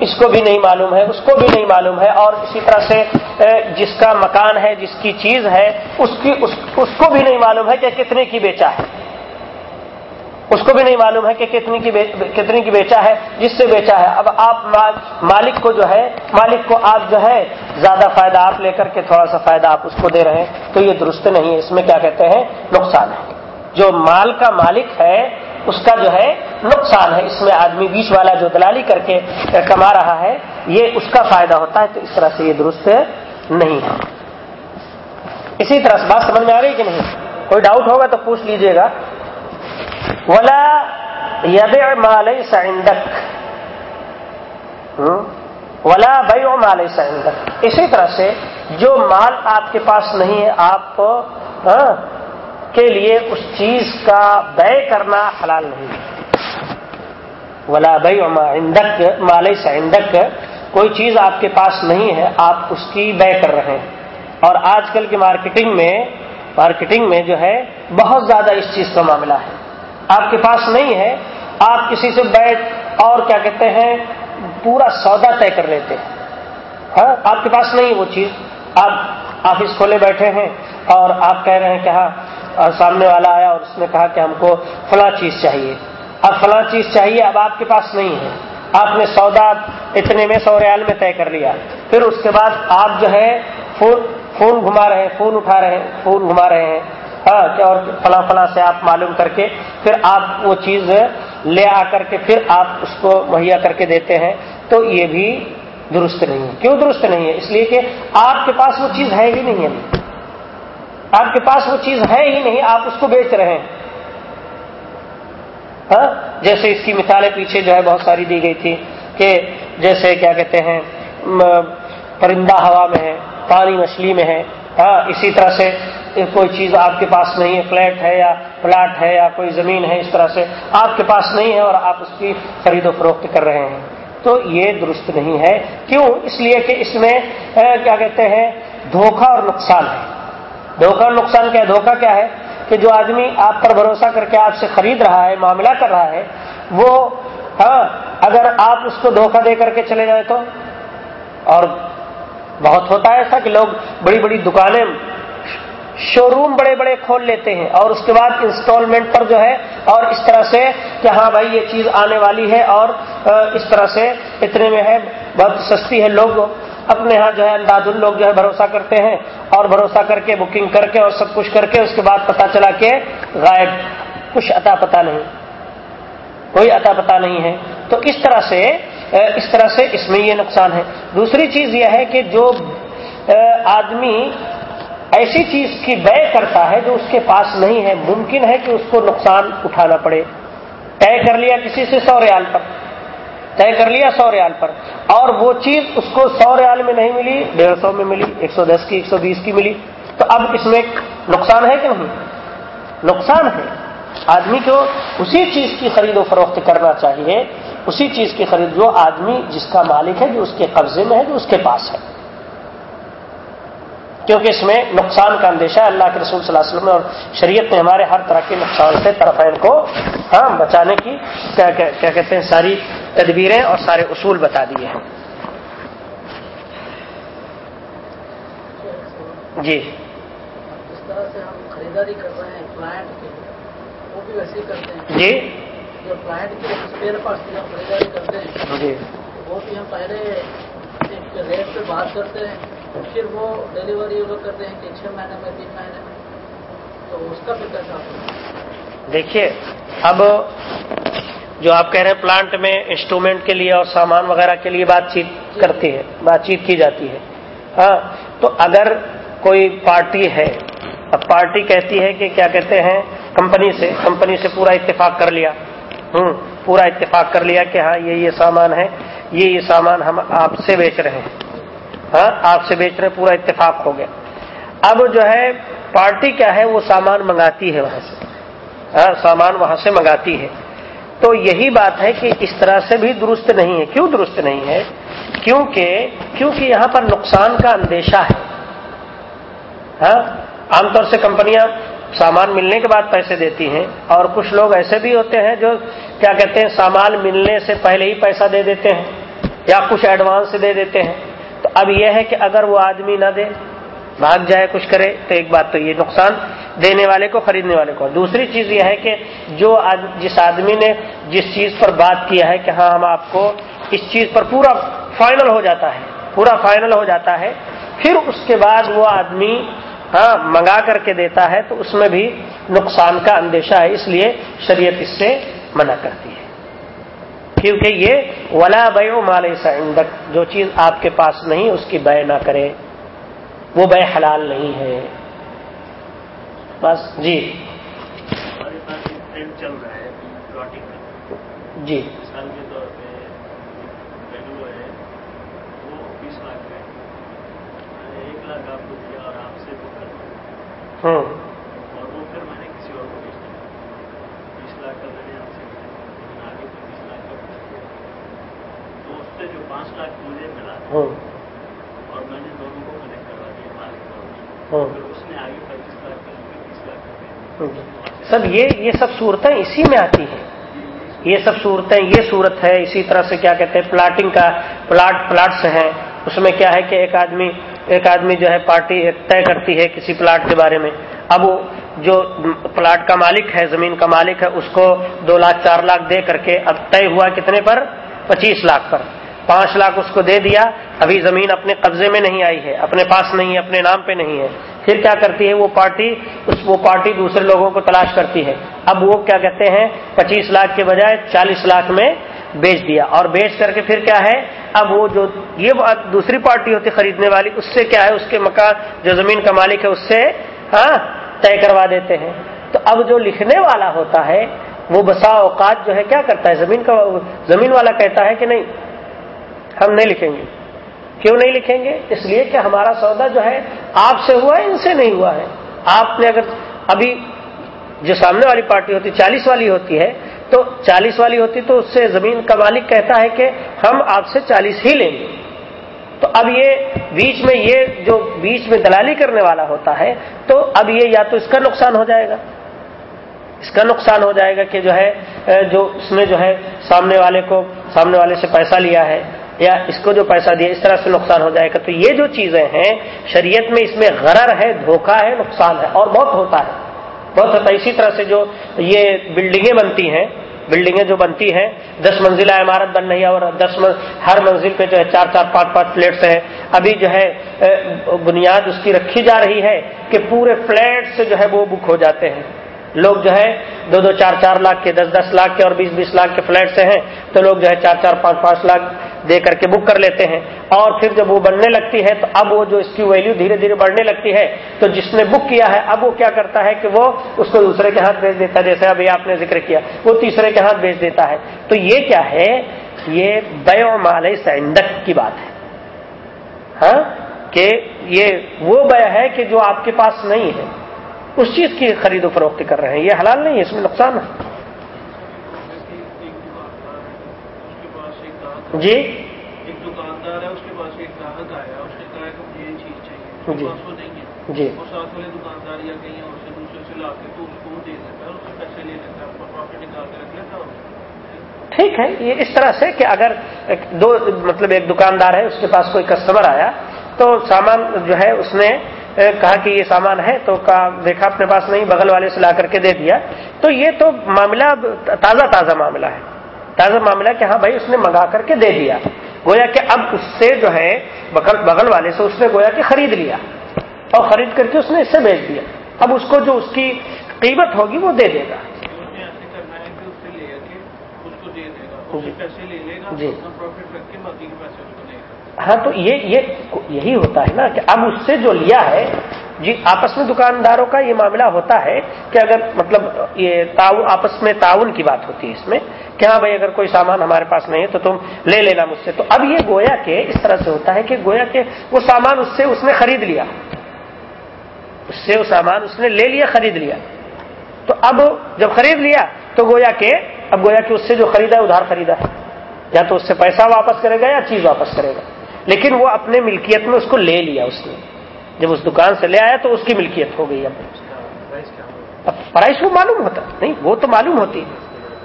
اس کو بھی نہیں معلوم ہے اس کو بھی نہیں معلوم ہے اور اسی طرح سے جس کا مکان ہے جس کی چیز ہے اس کی اس, اس کو بھی نہیں معلوم ہے کہ کتنے کی بیچا ہے۔ اس کو بھی نہیں معلوم ہے کہ کتنی کی کتنی کی بیچا ہے، جس سے بیچا ہے۔ اب آپ مالک کو جو ہے، مالک کو آپ جو ہے، زیادہ فائدہ آپ لے کر کے تھوڑا سا فائدہ آپ اس کو دے رہے ہیں، تو یہ درست نہیں ہے۔ اس میں کیا کہتے ہیں؟ نقصان ہے۔ جو مال کا مالک ہے، اس کا جو ہے، نقصان ہے۔ اس میں آدمی بیچ والا جو دلالی کر کے کما رہا ہے، یہ اس کا فائدہ ہوتا ہے۔ تو اس طرح سے یہ درست نہیں ہے۔ اسی طرح سے بات سمجھ میں آ رہی کہ نہیں؟ کوئی ڈاؤٹ ہوگا تو پوچھ لیجیے گا۔ ولا یبع ما ليس عندك. ولا بیع ما ليس عندك. اسی طرح سے جو مال آپ کے پاس نہیں ہے، آپ ہاں، کے لیے اس چیز کا بے کرنا حلال نہیں ولا بیع ما عندك، ما ليس عندك، کوئی چیز آپ کے پاس نہیں ہے، آپ اس کی بے کر رہے ہیں۔ اور آج کل کی مارکیٹنگ میں مارکیٹنگ میں جو ہے، بہت زیادہ اس چیز کا معاملہ ہے۔ آپ کے پاس نہیں ہے، آپ کسی سے بیٹھ اور کیا کہتے ہیں، پورا سودا طے کر لیتے ہیں۔ ہاں آپ کے پاس نہیں وہ چیز۔ آپ آفس کھولے بیٹھے ہیں اور آپ کہہ رہے ہیں کہ ہاں سامنے والا آیا اور اس نے کہا کہ ہم کو فلاں چیز چاہیے۔ اب فلاں چیز چاہیے، اب آپ کے پاس نہیں ہے۔ آپ نے سودا اتنے میں سو ریال میں طے کر لیا۔ پھر اس کے بعد آپ جو ہے، فون فون گھما رہے ہیں، فون اٹھا رہے ہیں، فون گھما رہے ہیں۔ اور فلاں فلاں سے آپ معلوم کر کے پھر آپ وہ چیز لے آ کر کے پھر آپ اس کو مہیا کر کے دیتے ہیں، تو یہ بھی درست نہیں ہے۔ کیوں درست نہیں ہے؟ اس لیے کہ آپ کے پاس وہ چیز ہے ہی نہیں ہے آپ کے پاس وہ چیز ہے ہی نہیں، آپ اس کو بیچ رہے ہیں۔ ہاں؟ جیسے اس کی مثالیں پیچھے جو ہے بہت ساری دی گئی تھی کہ جیسے کیا کہتے ہیں پرندہ ہوا میں ہے، پانی مچھلی میں ہے۔ ہاں اسی طرح سے کوئی چیز آپ کے پاس نہیں ہے، فلیٹ ہے یا پلاٹ ہے یا کوئی زمین ہے، اس طرح سے آپ کے پاس نہیں ہے اور آپ اس کی خرید و فروخت کر رہے ہیں۔ تو یہ درست نہیں ہے۔ کیوں؟ اس لیے کہ اس میں کیا کہتے ہیں، دھوکہ اور نقصان ہے۔ دھوکہ اور نقصان کیا ہے؟ دھوکہ کیا ہے؟ کہ جو آدمی آپ پر بھروسہ کر کے آپ سے خرید رہا ہے، معاملہ کر رہا ہے، وہ ہاں اگر آپ اس کو دھوکہ دے کر کے چلے جائیں تو؟ اور بہت ہوتا ہے ایسا کہ لوگ بڑی بڑی دکانیں شو روم بڑے بڑے کھول لیتے ہیں اور اس کے بعد انسٹالمنٹ پر جو ہے اور اس طرح سے کہ ہاں بھائی یہ چیز آنے والی ہے اور اس طرح سے اتنے میں ہے، بہت سستی ہے، لوگ اپنے ہاں جو ہے انداز لوگ جو ہے بھروسہ کرتے ہیں اور بھروسہ کر کے بکنگ کر کے اور سب کچھ کر کے اس کے بعد پتا چلا کہ غائب، کچھ عطا پتا نہیں، کوئی عطا پتا نہیں ہے۔ تو اس طرح سے اس طرح سے اس میں یہ نقصان ہے۔ دوسری چیز یہ ہے کہ جو آدمی ایسی چیز کی بے کرتا ہے جو اس کے پاس نہیں ہے، ممکن ہے کہ اس کو نقصان اٹھانا پڑے۔ طے کر لیا کسی سے سو ریال پر۔ طے کر لیا سو ریال پر۔ اور وہ چیز اس کو سو ریال میں نہیں ملی، ڈیڑھ سو میں ملی، ایک سو دس کی، ایک سو بیس کی ملی۔ تو اب اس میں نقصان ہے کہ نہیں؟ نقصان ہے۔ آدمی کو اسی چیز کی خرید و فروخت کرنا چاہیے۔ اسی چیز کی خرید جو آدمی جس کا مالک ہے جو اس کے قبضے میں ہے جو اس کے پاس ہے۔ کیونکہ اس میں نقصان کا اندیشہ ہے۔ اللہ کے رسول صلی اللہ علیہ وسلم اور شریعت نے ہمارے ہر طرح کے نقصان سے طرفین کو ہاں بچانے کی کیا کیا کہتے ہیں ساری تدبیریں اور سارے اصول بتا دیے ہیں۔ جی۔ جس طرح سے ہم خریداری کر رہے ہیں وہ بھی ویسے کرتے ہیں۔ جی۔ جو کلائنٹ کی اسپیئر پارٹس کی ہم خریداری کرتے ہیں جی۔ وہ بھی ہم پہلے ایک ریٹ پہ بات کرتے ہیں پھر وہ ڈلیوری وہ کرتے ہیں کہ چھ مہینے میں تین مہینے میں تو اس کا بھی کیسا دیکھیے اب جو آپ کہہ رہے ہیں پلانٹ میں انسٹرومنٹ کے لیے اور سامان وغیرہ کے لیے بات چیت کرتی ہے بات چیت کی جاتی ہے۔ ہاں تو اگر کوئی پارٹی ہے اب پارٹی کہتی ہے کہ کیا کہتے ہیں کمپنی سے کمپنی سے پورا اتفاق کر لیا۔ ہوں، پورا اتفاق کر لیا کہ ہاں یہ یہ سامان ہے، یہ یہ سامان ہم آپ سے بیچ رہے ہیں۔ ہاں آپ سے بیچ رہے پورا اتفاق ہو گیا۔ اب جو ہے، پارٹی کیا ہے؟ وہ سامان منگاتی ہے وہاں سے۔ ہاں سامان وہاں سے منگاتی ہے۔ تو یہی بات ہے کہ اس طرح سے بھی درست نہیں ہے۔ کیوں درست نہیں ہے؟ کیونکہ کیونکہ یہاں پر نقصان کا اندیشہ ہے۔ ہاں عام طور سے کمپنیاں سامان ملنے کے بعد پیسے دیتی ہیں اور کچھ لوگ ایسے بھی ہوتے ہیں جو کیا کہتے ہیں سامان ملنے سے پہلے ہی پیسہ دے دیتے ہیں یا کچھ ایڈوانس دے دیتے ہیں۔ تو اب یہ ہے کہ اگر وہ آدمی نہ دے، بھاگ جائے، کچھ کرے، تو ایک بات تو یہ نقصان دینے والے کو، خریدنے والے کو۔ دوسری چیز یہ ہے کہ جو جس آدمی نے جس چیز پر بات کیا ہے کہ ہاں ہم آپ کو اس چیز پر پورا فائنل ہو جاتا ہے، پورا فائنل ہو جاتا ہے، پھر اس کے بعد وہ آدمی ہاں منگا کر کے دیتا ہے تو اس میں بھی نقصان کا اندیشہ ہے اس لیے شریعت اس سے منع کرتی ہے۔ کیونکہ یہ ولا بے مال عندک جو چیز آپ کے پاس نہیں اس کی بے نہ کرے۔ وہ بے حلال نہیں ہے۔ بس جی۔ جی۔ اور وہ پھر میں نے کسی اور کو بیچ دیا۔ بیس لاکھ کا میں نے آپ سے آگے پھر بیس لاکھ کا تو اس سے جو پانچ لاکھ مجھے ملا اور میں نے دونوں کو کنیکٹ کروا دیا مالک پھر اس نے آگے پچیس لاکھ کا بیس لاکھ سب یہ یہ سب صورتیں اسی میں آتی ہیں۔ یہ سب صورتیں یہ صورت ہے۔ اسی طرح سے کیا کہتے ہیں پلاٹنگ کا پلاٹ پلاٹس ہیں۔ اس میں کیا ہے کہ ایک آدمی ایک آدمی جو ہے پارٹی طے کرتی ہے کسی پلاٹ کے بارے میں۔ اب جو پلاٹ کا مالک ہے، زمین کا مالک ہے، اس کو دو لاکھ، چار لاکھ دے کر کے اب طے ہوا کتنے پر؟ پچیس لاکھ پر۔ پانچ لاکھ اس کو دے دیا۔ ابھی زمین اپنے قبضے میں نہیں آئی ہے، اپنے پاس نہیں ہے، اپنے نام پہ نہیں ہے۔ پھر کیا کرتی ہے وہ پارٹی؟ اس وہ پارٹی دوسرے لوگوں کو تلاش کرتی ہے۔ اب وہ کیا کہتے ہیں؟ پچیس لاکھ کے بجائے چالیس لاکھ میں بیچ دیا۔ اور بیچ کر کے پھر کیا ہے؟ اب وہ جو یہ دوسری پارٹی ہوتی خریدنے والی، اس سے کیا ہے؟ اس کے مکان، جو زمین کا مالک ہے، اس سے ہاں طے کروا دیتے ہیں۔ تو اب جو لکھنے والا ہوتا ہے، وہ بسا اوقات جو ہے، کیا کرتا ہے؟ زمین کا، زمین والا کہتا ہے کہ نہیں، ہم نہیں لکھیں گے۔ کیوں نہیں لکھیں گے؟ اس لیے کہ ہمارا سودا جو ہے، آپ سے ہوا ہے، ان سے نہیں ہوا ہے۔ آپ نے اگر ابھی جو سامنے والی پارٹی ہوتی، چالیس والی ہوتی ہے تو چالیس والی ہوتی تو اس سے زمین کا مالک کہتا ہے کہ ہم آپ سے چالیس ہی لیں گے۔ تو اب یہ بیچ میں یہ جو بیچ میں دلالی کرنے والا ہوتا ہے تو اب یہ یا تو اس کا نقصان ہو جائے گا۔ اس کا نقصان ہو جائے گا کہ جو ہے جو اس نے جو ہے سامنے والے کو، سامنے والے سے پیسہ لیا ہے یا اس کو جو پیسہ دیا، اس طرح سے نقصان ہو جائے گا۔ تو یہ جو چیزیں ہیں، شریعت میں اس میں غرر ہے، دھوکہ ہے، نقصان ہے اور بہت ہوتا ہے۔ بہت ہوتا ہے۔ اسی طرح سے جو یہ بلڈنگیں بنتی ہیں بلڈنگیں جو بنتی ہیں، دس منزلہ عمارت بن رہی ہے اور دس ہر منزل پہ جو ہے چار چار پانچ پانچ فلیٹس ہیں۔ ابھی جو ہے بنیاد اس کی رکھی جا رہی ہے کہ پورے فلیٹ سے جو ہے وہ بک ہو جاتے ہیں۔ لوگ جو ہے دو دو چار چار لاکھ کے، دس دس لاکھ کے اور بیس بیس لاکھ کے فلیٹ سے ہیں، تو لوگ جو ہے چار چار پانچ پانچ لاکھ دے کر کے بک کر لیتے ہیں۔ اور پھر جب وہ بننے لگتی ہے، تو اب وہ جو اس کی ویلو دھیرے دھیرے بڑھنے لگتی ہے۔ تو جس نے بک کیا ہے، اب وہ کیا کرتا ہے کہ وہ اس کو دوسرے کے ہاتھ بھیج دیتا ہے، جیسے ابھی آپ نے ذکر کیا، وہ تیسرے کے ہاتھ بھیج دیتا ہے۔ تو یہ کیا ہے؟ یہ بے مال سینڈک کی بات ہے۔ ہاں؟ کہ یہ وہ بے ہے کہ جو آپ کے پاس نہیں ہے۔ اس چیز کی خرید و فروخت کر رہے ہیں۔ یہ حلال نہیں ہے اس میں نقصان ہے۔ جی؟ ایک دکاندار ہے اس کے پاس ایک گاہک آیا اس نے کہا کہ یہ چیز چاہیے جی۔ جی۔ وہ ساتھ والے دکاندار یا کہیں اور سے دوسرے سے لا کے تو اس کو دے دیتا ہے اس سے پیسے لے لیتا ہے اپنا پروفٹ نکال کے رکھ لیتا ہے ٹھیک ہے یہ اس طرح سے کہ اگر دو مطلب ایک دکاندار ہے اس کے پاس کوئی کسٹمر آیا تو سامان جو ہے اس نے کہا کہ یہ سامان ہے تو کہا دیکھا اپنے پاس نہیں بغل والے سے لا کر کے دے دیا۔ تو یہ تو معاملہ تازہ تازہ معاملہ ہے۔ تازہ معاملہ کہ ہاں بھائی اس نے منگا کر کے دے دیا۔ گویا کہ اب اس سے جو ہے بغل والے سے اس نے گویا کہ خرید لیا۔ اور خرید کر کے اس نے اس سے بیچ دیا۔ اب اس کو جو اس کی قیمت ہوگی وہ دے دے گا۔ جی۔ ہاں تو یہ یہ یہی ہوتا ہے نا کہ اب اس سے جو لیا ہے جی آپس میں دکانداروں کا یہ معاملہ ہوتا ہے کہ اگر مطلب یہ آپس میں تعاون کی بات ہوتی ہے اس میں کہ ہاں بھائی، اگر کوئی سامان ہمارے پاس نہیں ہے تو تم لے لینا مجھ سے۔ تو اب یہ گویا کہ اس طرح سے ہوتا ہے کہ گویا کہ وہ سامان اس سے اس نے خرید لیا۔ اس سے وہ سامان اس نے لے لیا، خرید لیا۔ تو اب جب خرید لیا تو گویا کہ، اب گویا کہ اس سے جو خریدا ہے، ادھار خریدا ہے۔ یا تو اس سے پیسہ واپس کرے گا یا چیز واپس کرے گا۔ لیکن وہ اپنے ملکیت میں اس کو لے لیا اس نے۔ جب اس دکان سے لے آیا تو اس کی ملکیت ہو گئی۔ اب پرائز وہ معلوم ہوتا۔ نہیں وہ تو معلوم ہوتی۔ ہے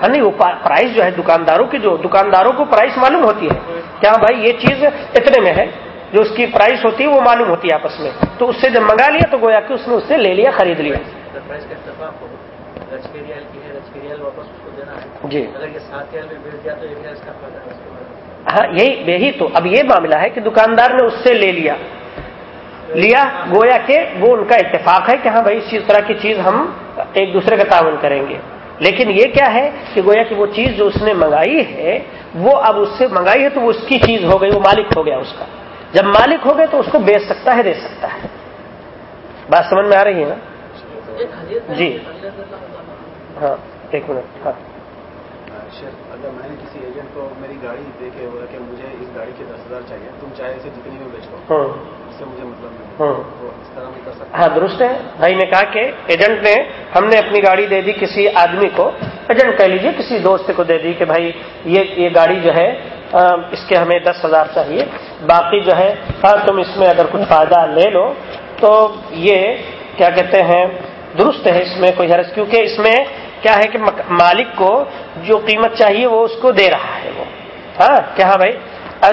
ہاں نہیں وہ پرائز جو ہے دکانداروں کی جو دکانداروں کو پرائز معلوم ہوتی ہے۔ کیا بھائی یہ چیز اتنے میں ہے؟ جو اس کی پرائز ہوتی ہے وہ معلوم ہوتی ہے آپس میں۔ تو اس سے جب منگا لیا تو گویا کہ اس نے اس سے لے لیا خرید لیا۔ جی۔ ہاں یہی یہی تو۔ اب یہ معاملہ ہے کہ دکاندار نے اس سے لے لیا۔ لیا گویا کہ وہ ان کا اتفاق ہے کہ ہاں بھائی اس طرح کی چیز ہم ایک دوسرے کا تعاون کریں گے۔ لیکن یہ کیا ہے کہ گویا کہ وہ چیز جو اس نے منگائی ہے وہ اب اس سے منگائی ہے تو وہ اس کی چیز ہو گئی وہ مالک ہو گیا اس کا۔ جب مالک ہو گئے تو اس کو بیچ سکتا ہے دے سکتا ہے۔ بات سمجھ میں آ رہی ہے نا؟ جی۔ ہاں ایک منٹ۔ ہاں۔ اگر میں نے کسی ایجنٹ کو میری گاڑی دے کے بولا کہ مجھے اس گاڑی کے دس ہزار چاہیے تم چاہے اسے جتنی میں بیچ ہاں۔ اس سے مجھے مطلب نہیں۔ ہاں۔ تو اس طرح میں کر سکتا۔ ہاں درست ہے۔ بھائی نے کہا کہ ایجنٹ نے ہم نے اپنی گاڑی دے دی کسی آدمی کو۔ ایجنٹ کہہ لیجیے کسی دوست کو دے دی کہ بھائی یہ یہ گاڑی جو ہے اس کے ہمیں دس ہزار چاہیے۔ باقی جو ہے ہاں تم اس میں اگر کچھ فائدہ لے لو تو یہ کیا کہتے ہیں درست ہے اس میں کوئی حرض کیونکہ اس میں کیا ہے کہ مالک کو جو قیمت چاہیے وہ اس کو دے رہا ہے وہ۔ ہاں کیا ہاں بھائی؟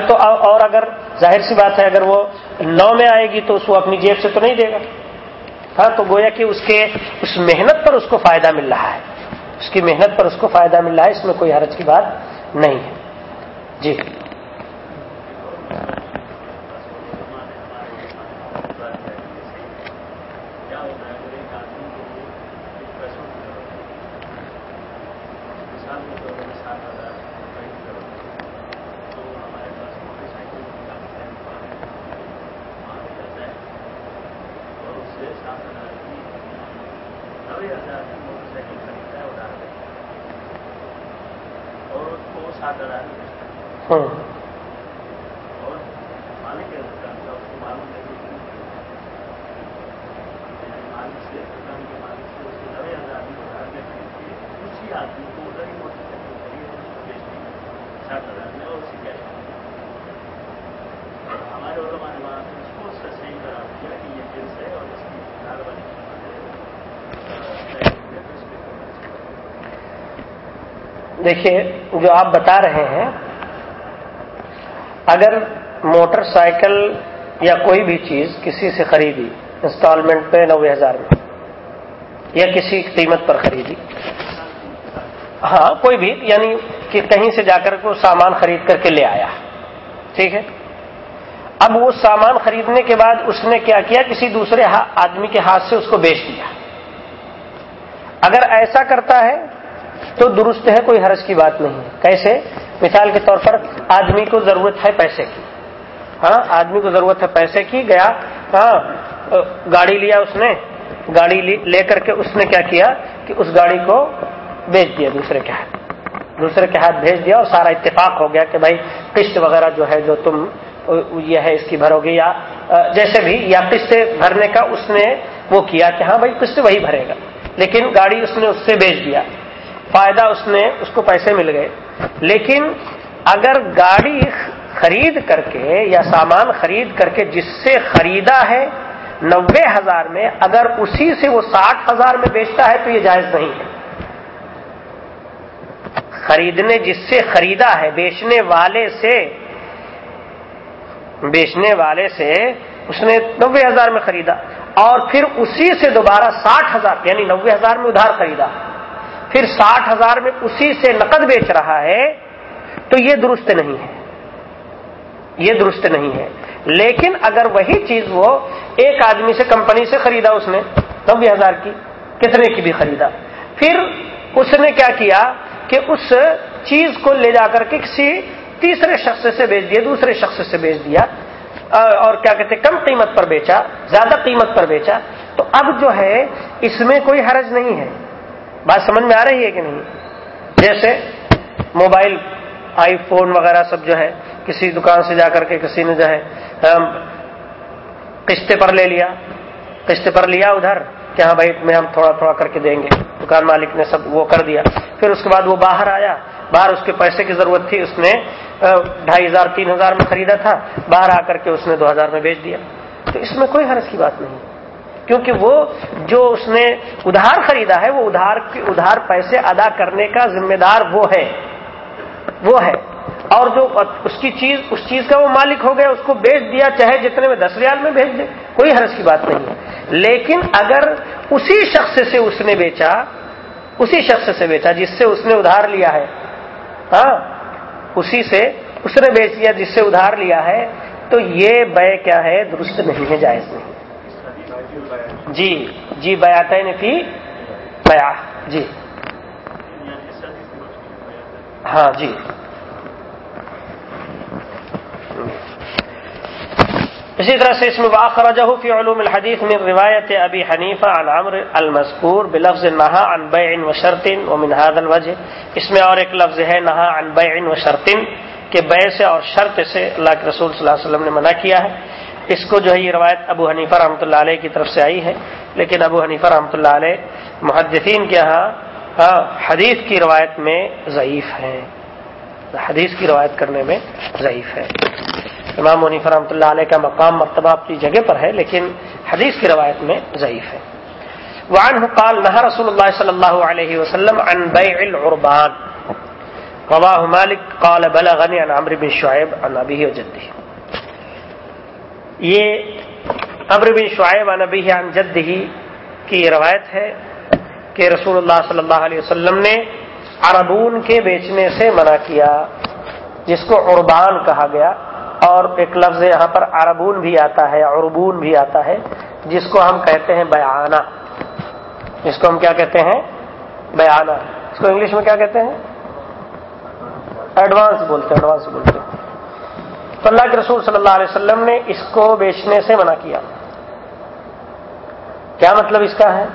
تو اور اگر ظاہر سی بات ہے، اگر وہ نو میں آئے گی تو اس کو اپنی جیب سے تو نہیں دے گا۔ ہاں تو گویا کہ اس کے اس محنت پر اس کو فائدہ مل رہا ہے۔ اس کی محنت پر اس کو فائدہ مل رہا ہے، اس میں کوئی حرج کی بات نہیں ہے۔ جی ہاں دیکھیے، جو آپ بتا رہے ہیں، اگر موٹر سائیکل یا کوئی بھی چیز کسی سے خریدی، انسٹالمنٹ پہ نوے ہزار میں، یا کسی قیمت پر خریدی ہاں کوئی بھی یعنی کہ کہیں سے جا کر کو سامان خرید کر کے لے آیا، ٹھیک ہے؟ اب وہ سامان خریدنے کے بعد اس نے کیا کیا؟ کسی دوسرے آدمی کے ہاتھ سے اس کو بیچ دیا۔ اگر ایسا کرتا ہے تو درست ہے، کوئی حرج کی بات نہیں ہے۔ کیسے؟ مثال کے طور پر آدمی کو ضرورت ہے پیسے کی۔ ہاں آدمی کو ضرورت ہے پیسے کی، گیا ہاں گاڑی لیا اس نے۔ گاڑی لے کر کے اس نے کیا کیا؟ کہ اس گاڑی کو بیچ دیا، دوسرے کے ہاتھ۔ دوسرے کے ہاتھ بھیج دیا اور سارا اتفاق ہو گیا کہ بھائی، قسط وغیرہ جو ہے، جو تم، یہ ہے، اس کی بھرو گے یا جیسے بھی، یا قسط بھرنے کا اس نے وہ کیا کہ ہاں بھائی، قسط وہی بھرے گا۔ لیکن گاڑی اس نے اس سے بیچ دیا۔ فائدہ اس نے، اس کو پیسے مل گئے۔ لیکن اگر گاڑی خرید کر کے یا سامان خرید کر کے جس سے خریدا ہے نوے ہزار میں، اگر اسی سے وہ ساٹھ ہزار میں بیچتا ہے تو یہ جائز نہیں ہے۔ خریدنے، جس سے خریدا ہے، بیچنے والے سے، بیچنے والے سے اس نے نوے ہزار میں خریدا اور پھر اسی سے دوبارہ ساٹھ ہزار یعنی نوے ہزار میں ادھار خریدا۔ پھر ساٹھ ہزار میں اسی سے نقد بیچ رہا ہے، تو یہ درست نہیں ہے۔ یہ درست نہیں ہے۔ لیکن اگر وہی چیز وہ ایک آدمی سے کمپنی سے خریدا اس نے نبے ہزار کی، کتنے کی بھی خریدا۔ پھر اس نے کیا کیا کہ اس چیز کو لے جا کر کے کسی تیسرے شخص سے بیچ دیا، دوسرے شخص سے بیچ دیا۔ اور کیا کہتے کم قیمت پر بیچا، زیادہ قیمت پر بیچا۔ تو اب جو ہے، اس میں کوئی حرج نہیں ہے۔ بات سمجھ میں آ رہی ہے کہ نہیں؟ جیسے موبائل، آئی فون وغیرہ سب جو ہے کسی دکان سے جا کر کے کسی نے جو ہے قسط پر لے لیا قسط پر لیا ادھر، کہ ہاں بھائی، میں ہم تھوڑا تھوڑا کر کے دیں گے۔ دکان مالک نے سب وہ کر دیا۔ پھر اس کے بعد وہ باہر آیا۔ باہر اس کے پیسے کی ضرورت تھی، اس نے ڈھائی ہزار، تین ہزار میں خریدا تھا۔ باہر آ کر کے اس نے دو ہزار میں بیچ دیا۔ تو اس میں کوئی حرض کی بات نہیں۔ کیونکہ وہ جو اس نے ادھار خریدا ہے، وہ ادھار ادھار پیسے ادا کرنے کا ذمہ دار وہ ہے۔ وہ ہے۔ اور جو اس کی چیز اس چیز کا وہ مالک ہو گیا، اس کو بیچ دیا، چاہے جتنے میں دس ریال میں بھیج دے، کوئی حرض کی بات نہیں ہے۔ لیکن اگر اسی شخص سے اس نے بیچا، اسی شخص سے بیچا جس سے اس نے ادھار لیا ہے ہاں اسی سے اس نے بیچ دیا جس سے ادھار لیا ہے، تو یہ بے کیا ہے، درست نہیں ہے، جائز نہیں۔ جی جی بیات فی بیا جی۔ ہاں جی۔ اسی طرح سے اس میں واخرجہ فی علوم الحدیث میں روایت ابی حنیفہ عن عمر المذکور بلفظ نہا عن بیع و شرطن و من هذا الوجه اس میں اور ایک لفظ ہے نہا عن بیع و شرطن کہ بے سے اور شرط سے اللہ کے رسول صلی اللہ علیہ وسلم نے منع کیا ہے۔ اس کو جو ہے یہ روایت ابو حنیفہ رحمۃ اللہ علیہ کی طرف سے آئی ہے، لیکن ابو حنیفہ رحمۃ اللہ علیہ محدثین کے ہاں حدیث کی روایت میں ضعیف ہیں حدیث کی روایت کرنے میں ضعیف ہے۔ امام منیف رحمۃ اللہ علیہ کا مقام، مرتبہ اپنی جگہ پر ہے، لیکن حدیث کی روایت میں ضعیف ہے۔ وعنه قال نهى رسول الله صلى الله عليه وسلم عن بيع العربان۔ رواه مالك قال بلغني عن عمرو بن شعيب عن ابيه وجده یہ عمرو بن شعیب عن ابيه عن کی روایت ہے کہ رسول اللہ صلی اللہ علیہ وسلم نے عربون کے بیچنے سے منع کیا، جس کو عربان کہا گیا۔ اور ایک لفظ یہاں پر عربون بھی آتا ہے، عربون بھی آتا ہے، جس کو ہم کہتے ہیں بیانہ جس کو ہم کیا کہتے ہیں؟ بیانہ اس کو انگلش میں کیا کہتے ہیں؟ ایڈوانس بولتے ہیں ایڈوانس بولتے ہیں۔ تو اللہ کے رسول صلی اللہ علیہ وسلم نے اس کو بیچنے سے منع کیا۔ کیا مطلب اس کا ہے؟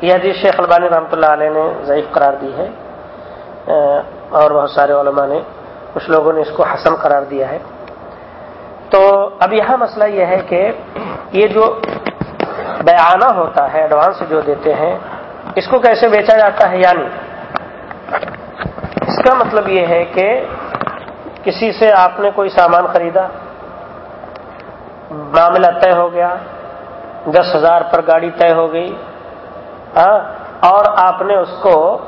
یہ حدیث شیخ البانی رحمۃ اللہ علیہ نے ضعیف قرار دی ہے۔ اور بہت سارے علماء نے کچھ لوگوں نے اس کو حسن قرار دیا ہے۔ تو اب یہاں مسئلہ یہ ہے کہ یہ جو بیانہ ہوتا ہے، ایڈوانس جو دیتے ہیں، اس کو کیسے بیچا جاتا ہے یعنی اس کا مطلب یہ ہے کہ کسی سے آپ نے کوئی سامان خریدا؟ معاملہ طے ہو گیا، دس ہزار پر گاڑی طے ہو گئی ہاں؟ اور آپ نے اس کو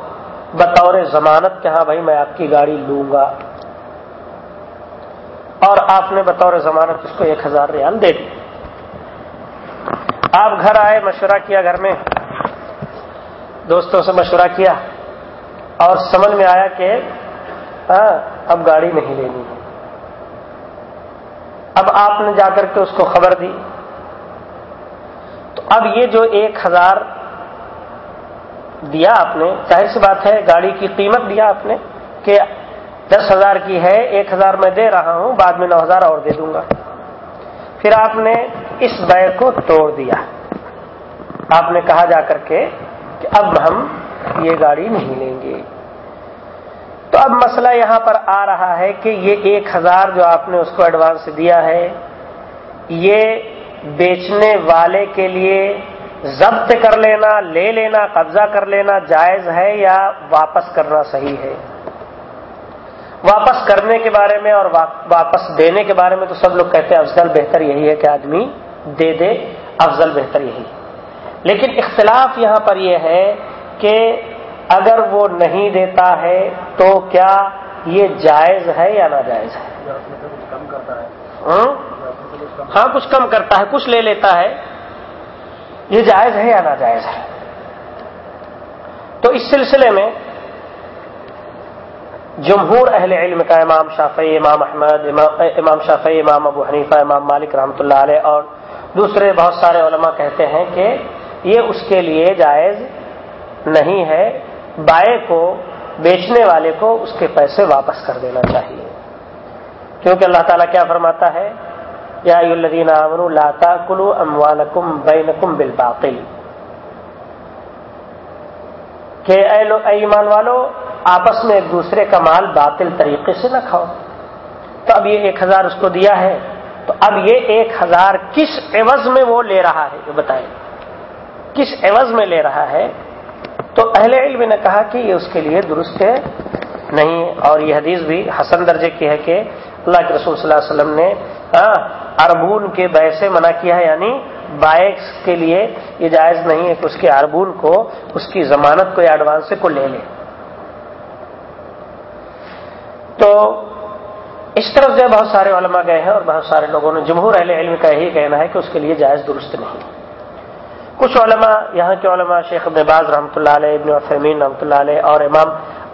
بطور ضمانت کہ ہاں بھائی میں آپ کی گاڑی لوں گا. اور آپ نے بطور ضمانت اس کو ایک ہزار ریال دے دی۔ آپ گھر آئے، مشورہ کیا گھر میں؟ دوستوں سے مشورہ کیا اور سمجھ میں آیا کہ ہاں اب گاڑی نہیں لینی ہے۔ اب آپ نے جا کر کے اس کو خبر دی۔ تو اب یہ جو ایک ہزار دیا آپ نے، ظاہر سی بات ہے، گاڑی کی قیمت دیا آپ نے کہ دس ہزار کی ہے، ایک ہزار میں دے رہا ہوں، بعد میں نو ہزار اور دے دوں گا۔ پھر آپ نے اس بے کو توڑ دیا۔ آپ نے کہا جا کر کے کہ اب ہم یہ گاڑی نہیں لیں گے۔ تو اب مسئلہ یہاں پر آ رہا ہے کہ یہ ایک ہزار جو آپ نے اس کو ایڈوانس دیا ہے، یہ بیچنے والے کے لیے ضبط کر لینا، لے لینا، قبضہ کر لینا جائز ہے یا واپس کرنا صحیح ہے؟ واپس کرنے کے بارے میں اور واپس دینے کے بارے میں تو سب لوگ کہتے ہیں افضل بہتر یہی ہے کہ آدمی دے دے، افضل بہتر یہی۔ لیکن اختلاف یہاں پر یہ ہے کہ اگر وہ نہیں دیتا ہے تو کیا یہ جائز ہے یا ناجائز ہے؟ ہاں؟, ہاں کچھ کم کرتا ہے کچھ لے لیتا ہے۔ یہ جائز ہے یا ناجائز ہے؟ تو اس سلسلے میں جمہور اہل علم کا امام شافعی امام احمد امام شافعی امام ابو حنیفہ امام مالک رحمۃ اللہ علیہ اور دوسرے بہت سارے علماء کہتے ہیں کہ یہ اس کے لیے جائز نہیں ہے۔ بائے کو، بیچنے والے کو اس کے پیسے واپس کر دینا چاہیے۔ کیونکہ اللہ تعالیٰ کیا فرماتا ہے؟ یا الدین امن لاتا کلو اموالکم بینکم بالباطل۔ کہ اے ایمان والو، آپس میں ایک دوسرے کا مال باطل طریقے سے نہ کھاؤ۔ تو اب یہ ایک ہزار اس کو دیا ہے۔ تو اب یہ ایک ہزار کس عوض میں وہ لے رہا ہے؟ یہ بتائیں۔ کس عوض میں لے رہا ہے؟ تو اہل علم نے کہا کہ یہ اس کے لیے درست ہے نہیں، اور یہ حدیث بھی حسن درجے کی ہے کہ اللہ کے رسول صلی اللہ علیہ وسلم نے ہاں، اربون کے بے سے منع کیا ہے یعنی بائکس کے لیے یہ جائز نہیں ہے کہ اس کے اربون کو، اس کی ضمانت کو یا ایڈوانس کو لے لے۔ تو اس طرف جو بہت سارے علماء گئے ہیں اور بہت سارے لوگوں نے، جمہور اہل علم کا یہی کہنا ہے کہ اس کے لیے جائز درست نہیں۔ کچھ علماء، یہاں کے علماء، شیخ ابن باز رحمۃ اللہ علیہ، ابن وسمین رحمۃ اللہ علیہ اور امام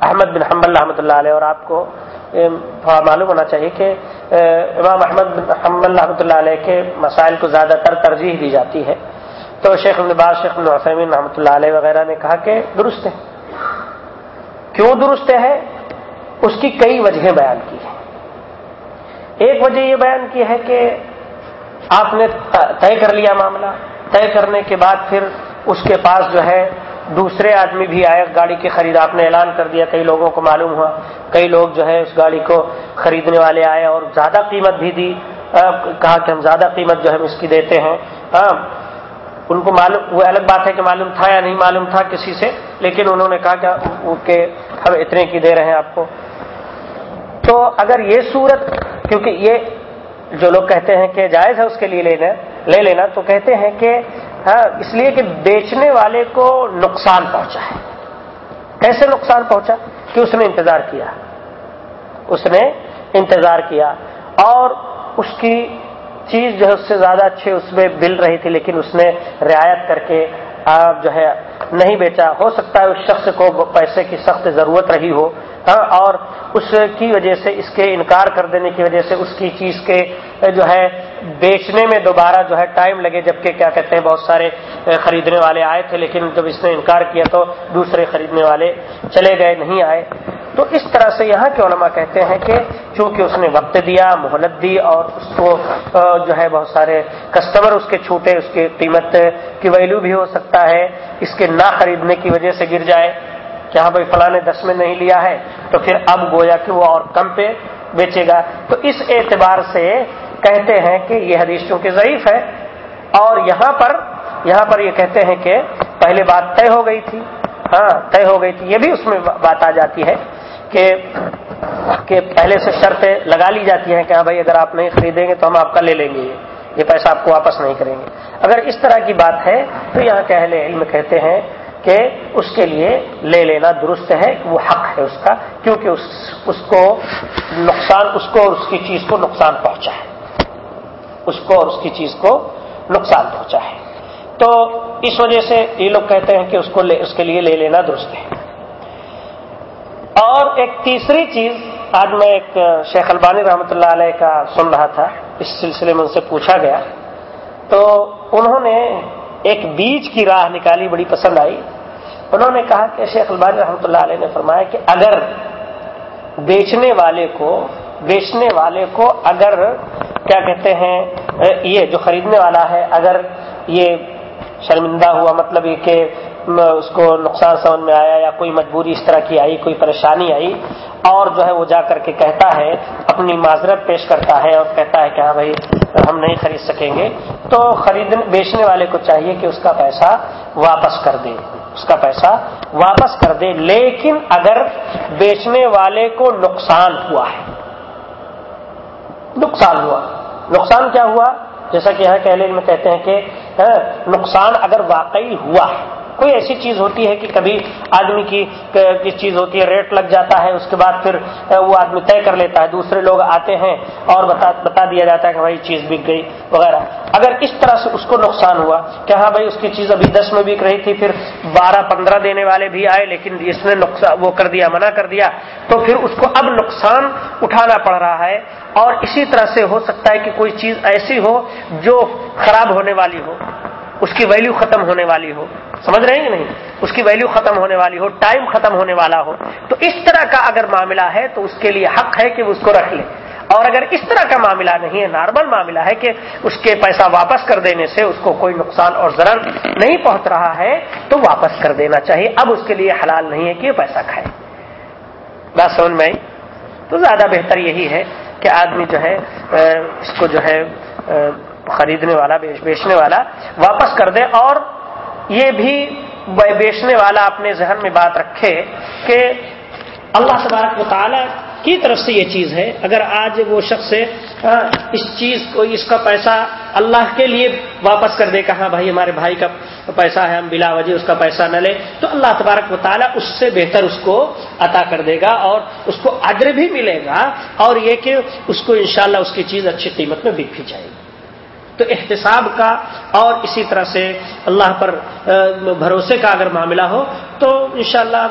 احمد بن حمبل رحمۃ اللہ علیہ اور آپ کو تھوڑا معلوم ہونا چاہیے کہ امام احمد بن حمبل رحمۃ اللہ علیہ کے مسائل کو زیادہ تر ترجیح دی جاتی ہے۔ تو شیخ ابن باز، شیخ ابن وسمین رحمۃ اللہ علیہ وغیرہ نے کہا کہ درست ہے۔ کیوں درست ہے؟ اس کی کئی وجہیں بیان کی ہیں۔ ایک وجہ یہ بیان کی ہے کہ آپ نے طے کر لیا معاملہ۔ طے کرنے کے بعد پھر اس کے پاس جو ہے دوسرے آدمی بھی آئے گاڑی کی خرید آپ نے اعلان کر دیا، کئی لوگوں کو معلوم ہوا، کئی لوگ جو ہے اس گاڑی کو خریدنے والے آئے اور زیادہ قیمت بھی دی۔ کہا کہ ہم زیادہ قیمت جو ہے اس کی دیتے ہیں۔ ان کو معلوم، وہ الگ بات ہے کہ معلوم تھا یا نہیں معلوم تھا کسی سے، لیکن انہوں نے کہا کہ ہم اتنے کی دے رہے ہیں آپ کو۔ تو اگر یہ صورت، کیونکہ یہ جو لوگ کہتے ہیں کہ جائز ہے اس کے لیے لینا لے لینا تو کہتے ہیں کہ ہاں، اس لیے کہ بیچنے والے کو نقصان پہنچا ہے۔ کیسے نقصان پہنچا؟ کہ اس نے انتظار کیا۔ اس نے انتظار کیا۔ اور اس کی چیز جو ہے، اس سے زیادہ اچھی اس میں مل رہی تھی، لیکن اس نے رعایت کر کے جو ہے، نہیں بیچا۔ ہو سکتا ہے اس شخص کو پیسے کی سخت ضرورت رہی ہو۔ اور اس کی وجہ سے اس کے انکار کر دینے کی وجہ سے اس کی چیز کے جو ہے، بیچنے میں دوبارہ جو ہے ٹائم لگے، جبکہ کیا کہتے ہیں، بہت سارے خریدنے والے آئے تھے، لیکن جب اس نے انکار کیا تو دوسرے خریدنے والے چلے گئے، نہیں آئے۔ تو اس طرح سے یہاں کے علماء کہتے ہیں کہ چونکہ اس نے وقت دیا، مہلت دی، اور اس کو جو ہے، بہت سارے کسٹمر اس کے چھوٹے، اس کی قیمت کی ویلو بھی ہو سکتا ہے، اس کے نہ خریدنے کی وجہ سے گر جائے۔ کہ ہاں بھائی فلاں نے دس میں نہیں لیا ہے، تو پھر اب گویا کہ وہ اور کم پہ بیچے گا۔ تو اس اعتبار سے کہتے ہیں کہ یہ حدیث چونکہ ضعیف ہے، اور یہاں پر یہاں پر یہ کہتے ہیں کہ پہلے بات طے ہو گئی تھی۔ ہاں طے ہو گئی تھی۔ یہ بھی اس میں بات آ جاتی ہے کہ کہ پہلے سے شرطیں لگا لی جاتی ہیں کہ ہاں بھائی، اگر آپ نہیں خریدیں گے تو ہم آپ کا لے لیں گے۔ یہ پیسہ آپ کو واپس نہیں کریں گے۔ اگر اس طرح کی بات ہے تو یہاں کہ اہل علم کہتے ہیں کہ اس کے لیے لے لینا درست ہے وہ حق ہے اس کا، کیونکہ اس اس کو نقصان، اس کو اور اس کی چیز کو نقصان پہنچا ہے۔ اس کو اور اس کی چیز کو نقصان پہنچا ہے۔ تو اس وجہ سے یہ لوگ کہتے ہیں کہ اس کو لے، اس کے لیے لے لینا درست ہے۔ اور ایک تیسری چیز، آج میں ایک شیخ البانی رحمۃ اللہ علیہ کا سن رہا تھا، اس سلسلے میں ان سے پوچھا گیا۔ تو انہوں نے ایک بیج کی راہ نکالی، بڑی پسند آئی۔ انہوں نے کہا کہ شیخ البانی رحمۃ اللہ علیہ نے فرمایا کہ اگر بیچنے والے کو، بیچنے والے کو اگر کیا کہتے ہیں، یہ جو خریدنے والا ہے، اگر یہ شرمندہ ہوا مطلب یہ کہ اس کو نقصان سمجھ میں آیا یا کوئی مجبوری اس طرح کی آئی، کوئی پریشانی آئی، اور جو ہے وہ جا کر کے کہتا ہے، اپنی معذرت پیش کرتا ہے اور کہتا ہے کہ ہاں بھائی، ہم نہیں خرید سکیں گے۔ تو خرید بیچنے والے کو چاہیے کہ اس کا پیسہ واپس کر دے۔ اس کا پیسہ واپس کر دے، لیکن اگر بیچنے والے کو نقصان ہوا ہے۔ نقصان ہوا۔ نقصان کیا ہوا؟ جیسا کہ یہاں کہلے میں کہتے ہیں کہ ہاں، نقصان اگر واقعی ہوا ہے۔ کوئی ایسی چیز ہوتی ہے کہ کبھی آدمی کی چیز ہوتی ہے، ریٹ لگ جاتا ہے، اس کے بعد پھر وہ آدمی طے کر لیتا ہے، دوسرے لوگ آتے ہیں اور بتا بتا دیا جاتا ہے کہ بھائی چیز بک گئی وغیرہ۔ اگر اس طرح سے اس کو نقصان ہوا کہ ہاں بھائی اس کی چیز ابھی دس میں بک رہی تھی، پھر بارہ، پندرہ دینے والے بھی آئے، لیکن اس نے نقصان وہ کر دیا، منع کر دیا، تو پھر اس کو اب نقصان اٹھانا پڑ رہا ہے۔ اور اسی طرح سے ہو سکتا ہے کہ کوئی چیز ایسی ہو جو خراب ہونے والی ہو۔ اس کی ویلیو ختم ہونے والی ہو۔ سمجھ رہے ہیں کہ نہیں؟ اس کی ویلیو ختم ہونے والی ہو ٹائم ختم ہونے والا ہو۔ تو اس طرح کا اگر معاملہ ہے تو اس کے لیے حق ہے کہ وہ اس کو رکھ لے۔ اور اگر اس طرح کا معاملہ نہیں ہے نارمل معاملہ ہے کہ اس کے پیسہ واپس کر دینے سے اس کو کوئی نقصان اور ضرر نہیں پہنچ رہا ہے، تو واپس کر دینا چاہیے۔ اب اس کے لیے حلال نہیں ہے کہ یہ پیسہ کھائے۔ بات سمجھ میں تو زیادہ بہتر یہی ہے کہ آدمی جو ہے، اس کو جو ہے خریدنے والا بیچنے والا واپس کر دے اور یہ بھی بیچنے والا اپنے ذہن میں بات رکھے کہ اللہ تبارک و تعالیٰ کی طرف سے یہ چیز ہے۔ اگر آج وہ شخص اس چیز کو، اس کا پیسہ اللہ کے لیے واپس کر دے، کہاں بھائی ہمارے بھائی کا پیسہ ہے، ہم بلا وجہ اس کا پیسہ نہ لے تو اللہ تبارک و تعالیٰ اس سے بہتر اس کو عطا کر دے گا اور اس کو اجر بھی ملے گا اور یہ کہ اس کو انشاءاللہ اس کی چیز اچھی قیمت میں بک بھی جائے گی۔ تو احتساب کا اور اسی طرح سے اللہ پر بھروسے کا اگر معاملہ ہو، تو انشاءاللہ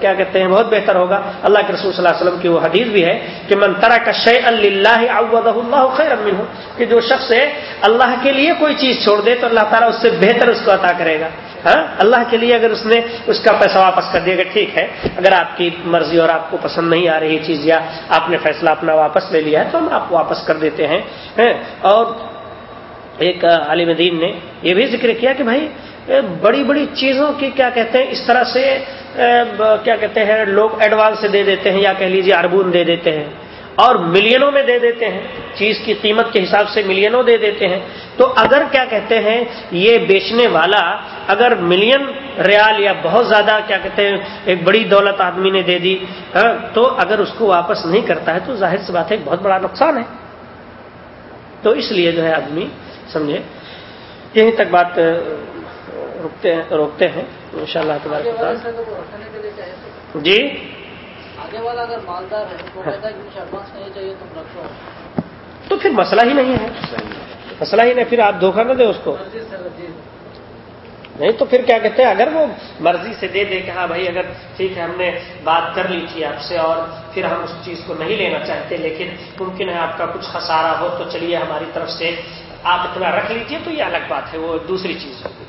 کیا کہتے ہیں، بہت بہتر ہوگا۔ اللہ کے رسول صلی اللہ علیہ وسلم کی وہ حدیث بھی ہے کہ منترا کا شے اللہ اللہ خیر امین کہ جو شخص ہے، اللہ کے لیے کوئی چیز چھوڑ دے تو اللہ تعالیٰ اس سے بہتر اس کو عطا کرے گا۔ ہاں؟ اللہ کے لیے اگر اس نے اس کا پیسہ واپس کر دیا گا ٹھیک ہے، اگر آپ کی مرضی اور آپ کو پسند نہیں آ رہی چیز یا آپ نے فیصلہ اپنا واپس لے لیا ہے، تو ہم آپ واپس کر دیتے ہیں ہاں؟ اور ایک عالم دین نے یہ بھی ذکر کیا کہ بھائی، بڑی بڑی چیزوں کی کیا کہتے ہیں، اس طرح سے، کیا کہتے ہیں، لوگ ایڈوانس دے دیتے ہیں یا کہہ لیجیے اربون دے دیتے ہیں اور ملینوں میں دے دیتے ہیں، چیز کی قیمت کے حساب سے ملینوں دے دیتے ہیں۔ تو اگر کیا کہتے ہیں، یہ بیچنے والا اگر ملین ریال یا بہت زیادہ کیا کہتے ہیں، ایک بڑی دولت آدمی نے دے دی ہاں، تو اگر اس کو واپس نہیں کرتا ہے تو ظاہر سی بات ہے ایک بہت بڑا نقصان ہے۔ تو اس لیے جو ہے آدمی سمجھے؟ یہیں تک بات روکتے ہیں روکتے ہیں ان شاء اللہ تبارک جی؟ آگے والا اگر مالدار ہے تو پھر مسئلہ ہی نہیں ہے۔ مسئلہ ہی نہیں پھر آپ دھوکہ نہ دیں اس کو۔ نہیں تو پھر کیا کہتے ہیں اگر وہ مرضی سے دے دے کہ ہاں بھائی اگر ٹھیک ہے ہم نے بات کر لی تھی آپ سے اور پھر ہم اس چیز کو نہیں لینا چاہتے لیکن ممکن ہے آپ کا کچھ خسارہ ہو تو چلیے ہماری طرف سے۔ آپ اتنا رکھ لیجیے تو یہ الگ بات ہے وہ دوسری چیز ہوگی۔